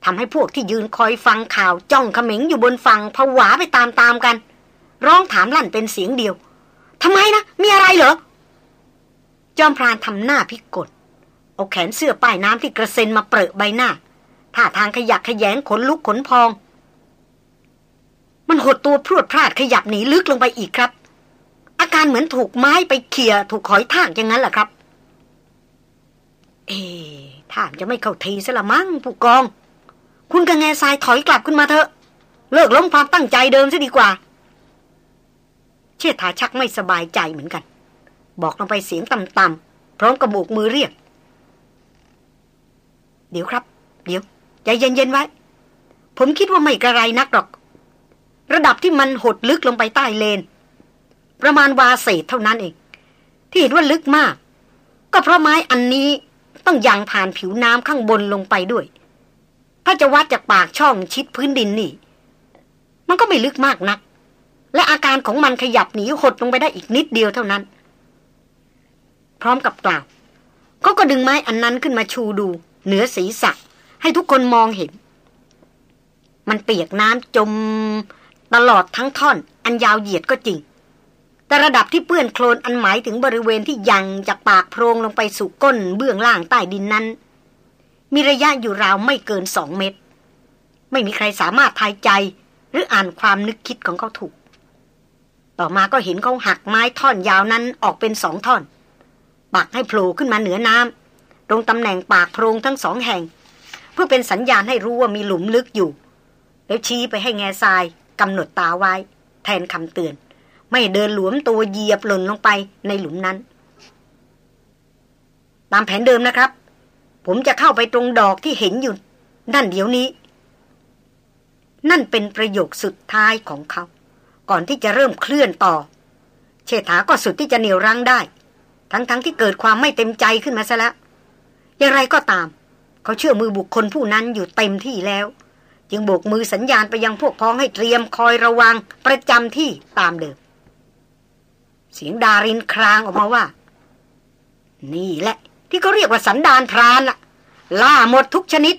ทำให้พวกที่ยืนคอยฟังข่าวจ้องเขม็งอยู่บนฝั่งผวาไปตามๆกัน ร้องถามลั่นเป็นเสียงเดียวทำไมนะ มีอะไรเหรอ จอมพรานทำหน้าพิกลเอาแขนเสื้อป้ายน้ำที่กระเซ็นมาเปรอะใบหน้าท่าทางขยักขยงขนลุกขนพอง มันหดตัวพรวดพลาดขยับหนีลึกลงไปอีกครับ อาการเหมือนถูกไม้ไปเขี่ยถูกหอยทากอย่างนั้นแหละครับ เอ๊ท่านจะไม่เข้าทีซะละมั้งผู้กอง คุณกับแง่ทรายถอยกลับขึ้นมาเถอะ เลิกล้มความตั้งใจเดิมซะดีกว่า เชษฐาชักไม่สบายใจเหมือนกัน บอกลงไปเสียงต่ำๆพร้อมกระโบกมือเรียก เดี๋ยวครับ เดี๋ยวใจเย็นๆไว้ ผมคิดว่าไม่กระไรนักหรอก ระดับที่มันหดลึกลงไปใต้เลน ประมาณวาเศษเท่านั้นเอง ที่เห็นว่าลึกมาก ก็เพราะไม้อันนี้ ต้องยังผ่านผิวน้ำข้างบนลงไปด้วย ถ้าจะวัดจากปากช่องชิดพื้นดินนี่ มันก็ไม่ลึกมากนัก และอาการของมันขยับหนีหดลงไปได้อีกนิดเดียวเท่านั้น พร้อมกับกล่าวเขาก็ดึงไม้อันนั้นขึ้นมาชูดู เหนือศีรษะ ให้ทุกคนมองเห็น มันเปียกน้ำจม ตลอดทั้งท่อน อันยาวเหยียดก็จริง แต่ระดับที่เปื้อนโคลนอันหมายถึงบริเวณที่ยังจากปากโพรงลงไปสู่ก้นเบื้องล่างใต้ดินนั้น มีระยะอยู่ราวไม่เกินสองเมตร ไม่มีใครสามารถทายใจหรืออ่านความนึกคิดของเขาถูก ต่อมาก็เห็นเขาหักไม้ท่อนยาวนั้นออกเป็นสองท่อนปักให้โผล่ขึ้นมาเหนือน้ำตรงตำแหน่งปากโพรงทั้งสองแห่ง เพื่อเป็นสัญญาณให้รู้ว่ามีหลุมลึกอยู่ แล้วชี้ไปให้แง่ทรายกำหนดตาไว้ แทนคำเตือน ไม่เดินหลวมตัวเหยียบหล่นลงไปในหลุมนั้น ตามแผนเดิมนะครับ ผมจะเข้าไปตรงดอกที่เห็นอยู่นั่นเดี๋ยวนี้ นั่นเป็นประโยคสุดท้ายของเขา ก่อนที่จะเริ่มเคลื่อนต่อ เชษฐาก็สุดที่จะเหนี่ยวรั้งได้ ทั้งๆทที่เกิดความไม่เต็มใจขึ้นมาซะแล้วอย่างไรก็ตาม เขาเชื่อมือบุคคลผู้นั้นอยู่เต็มที่แล้วจึงโบกมือสัญญาณไปยังพวกพ้องให้เตรียมคอยระวังประจำที่ตามเดิม เสียงดารินครางออกมาว่า นี่แหละ ที่เขาเรียกว่าสันดานพรานล่ะ ล่าหมดทุกชนิด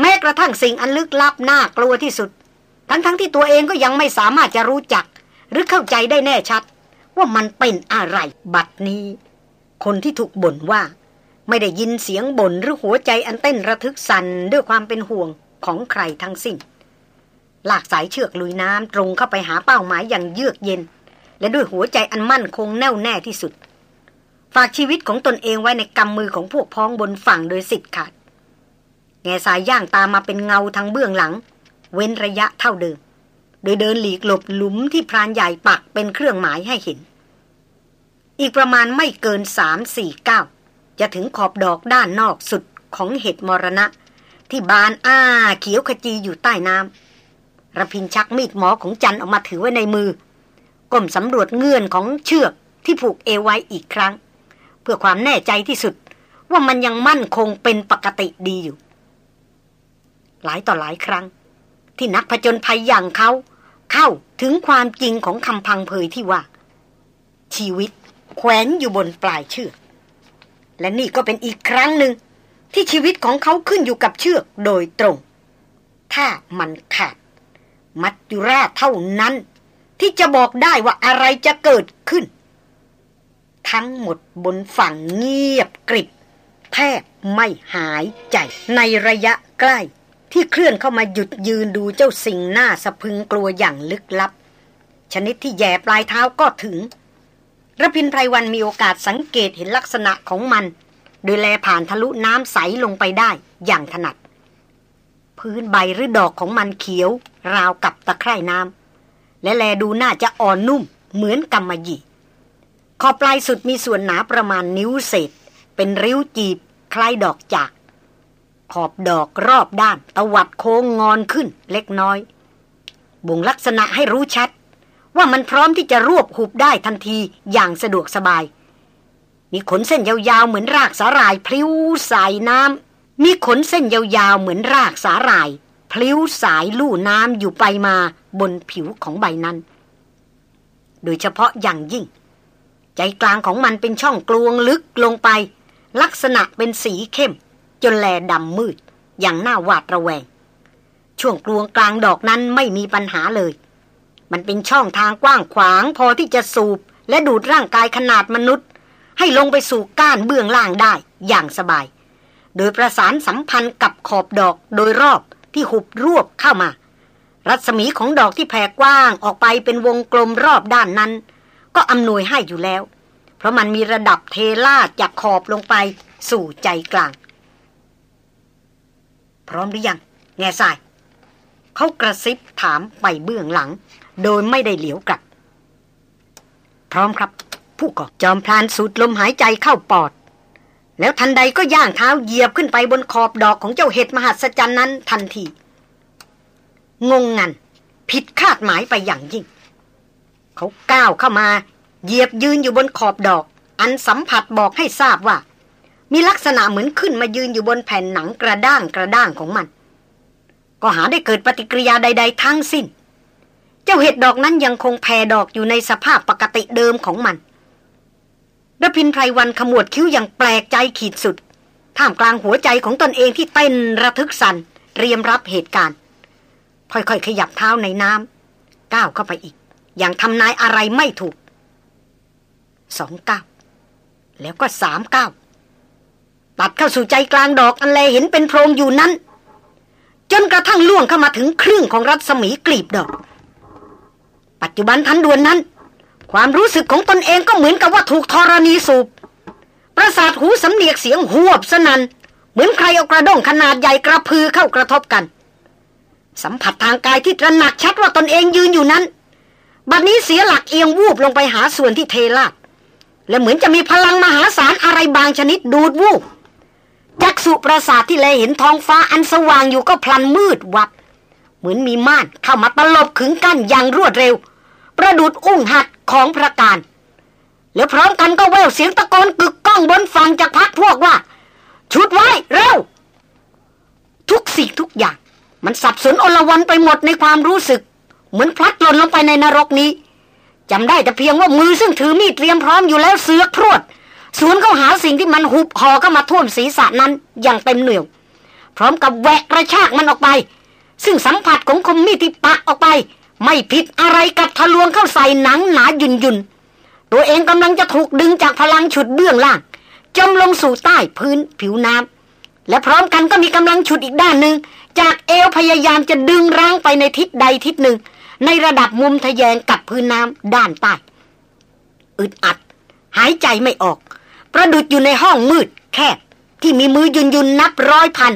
แม้กระทั่งสิ่งอันลึกลับน่ากลัวที่สุด ทั้งๆทที่ตัวเองก็ยังไม่สามารถจะรู้จัก หรือเข้าใจได้แน่ชัด ว่ามันเป็นอะไรบัดนี้ คนที่ถูกบ่นว่า ไม่ได้ยินเสียงบ่นหรือหัวใจอันเต้นระทึกสั่นด้วยความเป็นห่วงของใครทั้งสิ้นลากสายเชือกลุยน้ำตรงเข้าไปหาเป้าหมายอย่างเยือกเย็น และด้วยหัวใจอันมั่นคงแน่วแน่ที่สุด ฝากชีวิตของตนเองไว้ในกำมือของพวกพ้องบนฝั่งโดยสิทธิ์ขาด แง่สายย่างตามมาเป็นเงาทางเบื้องหลัง เว้นระยะเท่าเดิม โดยเดินหลีกหลบหลุมที่พรานใหญ่ปักเป็นเครื่องหมายให้เห็น อีกประมาณไม่เกินสามสี่เก้าจะถึงขอบดอกด้านนอกสุดของเห็ดมรณะ ที่บานอ้าเขียวขจีอยู่ใต้น้ำระพินชักมีดหมอของจันออกมาถือไว้ในมือ ก้มสำรวจเงื่อนของเชือกที่ผูกเอไว้อีกครั้ง เพื่อความแน่ใจที่สุดว่ามันยังมั่นคงเป็นปกติดีอยู่ หลายต่อหลายครั้ง ที่นักผจญภัยอย่างเขาเข้าถึงความจริงของคำพังเพยที่ว่า ชีวิตแขวนอยู่บนปลายเชือก และนี่ก็เป็นอีกครั้งหนึ่งที่ชีวิตของเขาขึ้นอยู่กับเชือกโดยตรง ถ้ามันขาด มัจจุราชเท่านั้น ที่จะบอกได้ว่าอะไรจะเกิดขึ้น ทั้งหมดบนฝั่งเงียบกริบแทบไม่หายใจในระยะใกล้ ที่เคลื่อนเข้ามาหยุดยืนดูเจ้าสิ่งหน้าสะพึงกลัวอย่างลึกลับ ชนิดที่แย่ปลายเท้าก็ถึงระพินไพรวันมีโอกาสสังเกตเห็นลักษณะของมัน โดยแลผ่านทะลุน้ำใสลงไปได้อย่างถนัด พื้นใบหรือดอกของมันเขียว ราวกับตะไคร่น้ำ และแลดูน่าจะอ่อนนุ่มเหมือนกำมะหยี่ขอบปลายสุดมีส่วนหนาประมาณนิ้วเศษ เป็นริ้วจีบ คล้ายดอกจาก ขอบดอกรอบด้านตวัดโค้งงอนขึ้นเล็กน้อย บ่งลักษณะให้รู้ชัด ว่ามันพร้อมที่จะรวบหุบได้ทันทีอย่างสะดวกสบาย มีขนเส้นยาวๆเหมือนรากสาหร่ายพลิ้วใสายน้ำมีขนเส้นยาวๆเหมือนรากสาหร่าย พลิ้วสายลู่น้ำอยู่ไปมาบนผิวของใบนั้น โดยเฉพาะอย่างยิ่ง ใจกลางของมันเป็นช่องกลวงลึกลงไป ลักษณะเป็นสีเข้ม จนแลดำมืด อย่างน่าหวาดระแวง ช่วงกลวงกลางดอกนั้นไม่มีปัญหาเลย มันเป็นช่องทางกว้างขวางพอที่จะสูบ และดูดร่างกายขนาดมนุษย์ ให้ลงไปสู่ก้านเบื้องล่างได้อย่างสบาย โดยประสานสัมพันธ์กับขอบดอกโดยรอบ ที่หุบรวบเข้ามา รัศมีของดอกที่แผ่กว้างออกไปเป็นวงกลมรอบด้านนั้น ก็อำนวยให้อยู่แล้ว เพราะมันมีระดับเทลาดจากขอบลงไปสู่ใจกลาง พร้อมหรือยัง แง่ทราย เขากระซิบถามไปเบื้องหลัง โดยไม่ได้เหลียวกลับ พร้อมครับ ผู้กองจอมพลานสูดลมหายใจเข้าปอด แล้วทันใดก็ย่างเท้าเหยียบขึ้นไปบนขอบดอกของเจ้าเห็ดมหัศจรรย์นั้นทันที งงงัน ผิดคาดหมายไปอย่างยิ่ง เขาก้าวเข้ามา เหยียบยืนอยู่บนขอบดอก อันสัมผัสบอกให้ทราบว่า มีลักษณะเหมือนขึ้นมายืนอยู่บนแผ่นหนังกระด้างกระด้างของมัน ก็หาได้เกิดปฏิกิริยาใด ๆ ทั้งสิ้น เจ้าเห็ดดอกนั้นยังคงแผ่ดอกอยู่ในสภาพปกติเดิมของมัน ระพินไพรวันขมวดคิ้วอย่างแปลกใจขีดสุด ท่ามกลางหัวใจของตนเองที่เต้นระทึกสันเตรียมรับเหตุการณ์ ค่อยๆ ขยับเท้าในน้ำก้าวเข้าไปอีก อย่างทำนายอะไรไม่ถูกสองก้าวแล้วก็สามก้าวตัดเข้าสู่ใจกลางดอกอันแลเห็นเป็นโพรงอยู่นั้น จนกระทั่งล่วงเข้ามาถึงครึ่งของรัศมีกลีบดอก ปัจจุบันทันด่วนนั้น ความรู้สึกของตนเองก็เหมือนกับว่าถูกธรณีสูบ ประสาทหูสำเนียกเสียงหวบสนัน เหมือนใครเอากระด้งขนาดใหญ่กระพือเข้ากระทบกัน สัมผัสทางกายที่ตระหนักชัดว่าตนเองยืนอยู่นั้น บัดนี้เสียหลักเอียงวูบลงไปหาส่วนที่เทลาดและเหมือนจะมีพลังมหาศาลอะไรบางชนิดดูดวูบจักสุประสาทที่แลเห็นท้องฟ้าอันสว่างอยู่ก็พลันมืดวับ เหมือนมีม่านเข้ามาตลบขึงกั้นอย่างรวดเร็ว ประดุดอุ้งหัดของพระการ แล้วพร้อมกันก็แววเสียงตะโกนกึกก้องบนฝั่งจากพักพวกว่า ชุดไว้เร็ว ทุกสิ่งทุกอย่าง มันสับสนอลวันไปหมดในความรู้สึก เหมือนพลัดหล่นลงไปในนรกนี้จำได้แต่เพียงว่ามือซึ่งถือมีดเตรียมพร้อมอยู่แล้วเสือกพรวดสวนเข้าหาสิ่งที่มันหุบหอเข้ามาท่วมศีรษะนั้นอย่างเต็มเหนียว พร้อมกับแหวกกระชากมันออกไป ซึ่งสัมผัสของคมมีดที่ปักออกไป ไม่ผิดอะไรกับทะลวงเข้าใส่หนังหนายุนยุนตัวเองกำลังจะถูกดึงจากพลังฉุดเบื้องล่าง จมลงสู่ใต้พื้นผิวน้ำและพร้อมกันก็มีกำลังฉุดอีกด้านหนึ่ง จากเอวพยายามจะดึงร่างไปในทิศใดทิศหนึ่ง ในระดับมุมทะแยงกับพื้นน้ำด้านใต้ อึดอัด หายใจไม่ออก ประดุดอยู่ในห้องมืด แคบ ที่มีมือยุนยุนนับร้อยพัน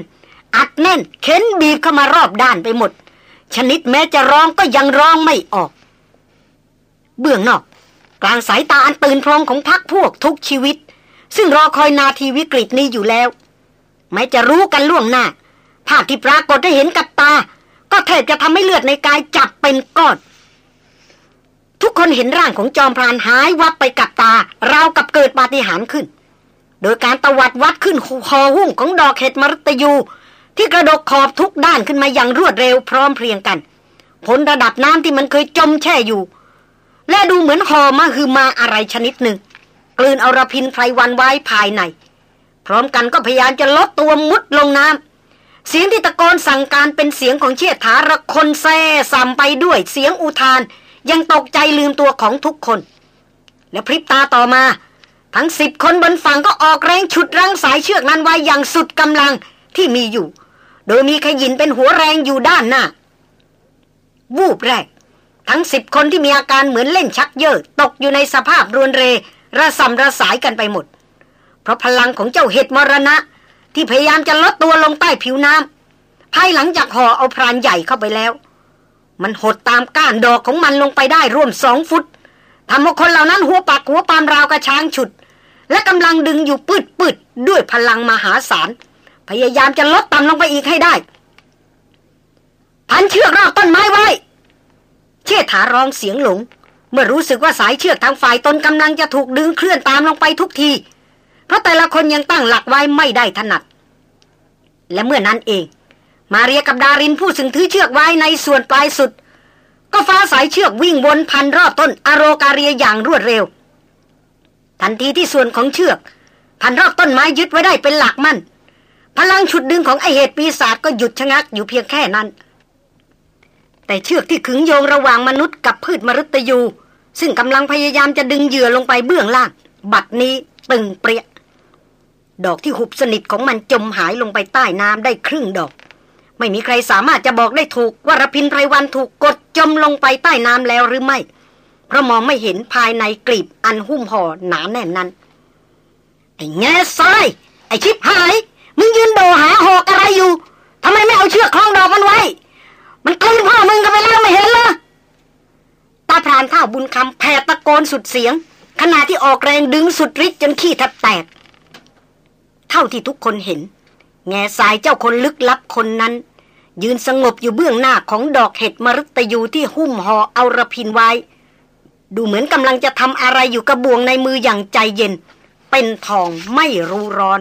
อัดแน่นเข็นบีบเข้ามารอบด้านไปหมด ชนิดแม้จะร้องก็ยังร้องไม่ออก เบื้องนอก กลางสายตาอันตื่นพรองของพักพวกทุกชีวิต ซึ่งรอคอยนาทีวิกฤตนี้อยู่แล้ว แม้จะรู้กันล่วงหน้า ภาพที่ปรากฏได้เห็นกับตา ก็แทบจะทำให้เลือดในกายจับเป็นก้อนทุกคนเห็นร่างของจอมพรานหายวับไปกับตา ราวกับเกิดปาฏิหาริย์ขึ้น โดยการตวัดวัดขึ้นคอหุ้งของดอกเห็ดมรตยู ที่กระดกขอบทุกด้านขึ้นมาอย่างรวดเร็วพร้อมเพรียงกันพ้นระดับน้ำที่มันเคยจมแช่อยู่ และดูเหมือนหอมาคือมาอะไรชนิดหนึ่ง กลืนเอาระพินไพรวันไว้ภายใน พร้อมกันก็พยายามจะลดตัวมุดลงน้ำเสียงที่ตะโกนสั่งการเป็นเสียงของเชษฐาระคนแซ่สัมไปด้วยเสียงอุทาน ยังตกใจลืมตัวของทุกคน และพริบตาต่อมา ทั้งสิบคนบนฝั่งก็ออกแรงฉุดรั้งสายเชือกนั้นไว้อย่างสุดกำลังที่มีอยู่ โดยมีขยินเป็นหัวแรงอยู่ด้านหน้า วูบแรก ทั้งสิบคนที่มีอาการเหมือนเล่นชักเยอะตกอยู่ในสภาพรวนเรระสำระสายกันไปหมด เพราะพลังของเจ้าเห็ดมรณะ ที่พยายามจะลดตัวลงใต้ผิวน้ำภายหลังจากห่อเอาพรานใหญ่เข้าไปแล้ว มันหดตามก้านดอกของมันลงไปได้ร่วมสองฟุตทำให้คนเหล่านั้นหัวปักหัวปามราวกระช้างฉุด และกำลังดึงอยู่ปืดปืดด้วยพลังมหาศาล พยายามจะลดต่ำลงไปอีกให้ได้ พันเชือกรอบต้นไม้ไว้ เชษฐาร้องเสียงหลง เมื่อรู้สึกว่าสายเชือกทางฝ่ายตนกำลังจะถูกดึงเคลื่อนตามลงไปทุกที เพราะแต่ละคนยังตั้งหลักไว้ไม่ได้ถนัด และเมื่อนั้นเอง มาเรียกับดารินผู้สึงถือเชือกไว้ในส่วนปลายสุด ก็ฟ้าสายเชือกวิ่งวนพันรอบต้นอโรกาเรียอย่างรวดเร็ว ทันทีที่ส่วนของเชือกพันรอบต้นไม้ยึดไว้ได้เป็นหลักมั่น พลังฉุดดึงของไอเหตุปีศาจก็หยุดชะงักอยู่เพียงแค่นั้น แต่เชือกที่ขึงโยงระหว่างมนุษย์กับพืชมรุตยู ซึ่งกำลังพยายามจะดึงเหยื่อลงไปเบื้องล่าง บัดนี้ตึงเปรี้ยดอกที่หุบสนิทของมันจมหายลงไปใต้น้ำได้ครึ่งดอก ไม่มีใครสามารถจะบอกได้ถูกว่ารพินไพรวันถูกกดจมลงไปใต้น้ำแล้วหรือไม่ เพราะมองไม่เห็นภายในกลีบอันหุ้มห่อหนาแน่นนั้นไอ้แง่ทรายไอ้ชิบหาย มึงยืนโดหาหอกอะไรอยู่ทำไมไม่เอาเชือกคล้องดอกมันไว้ มันกลืนพ่อมึงกันไปแล้วไม่เห็นเหรอตาพรานข้าบุญคำแผดตะโกนสุดเสียง ขณะที่ออกแรงดึงสุดฤทธิ์จนขี้ทับแตก เท่าที่ทุกคนเห็น แง่สายเจ้าคนลึกลับคนนั้น ยืนสงบอยู่เบื้องหน้าของดอกเห็ดมรุตยูที่หุ้มห่อเอาระพินไว้ ดูเหมือนกำลังจะทำอะไรอยู่กระบวงในมืออย่างใจเย็น เป็นทองไม่รู้ร้อน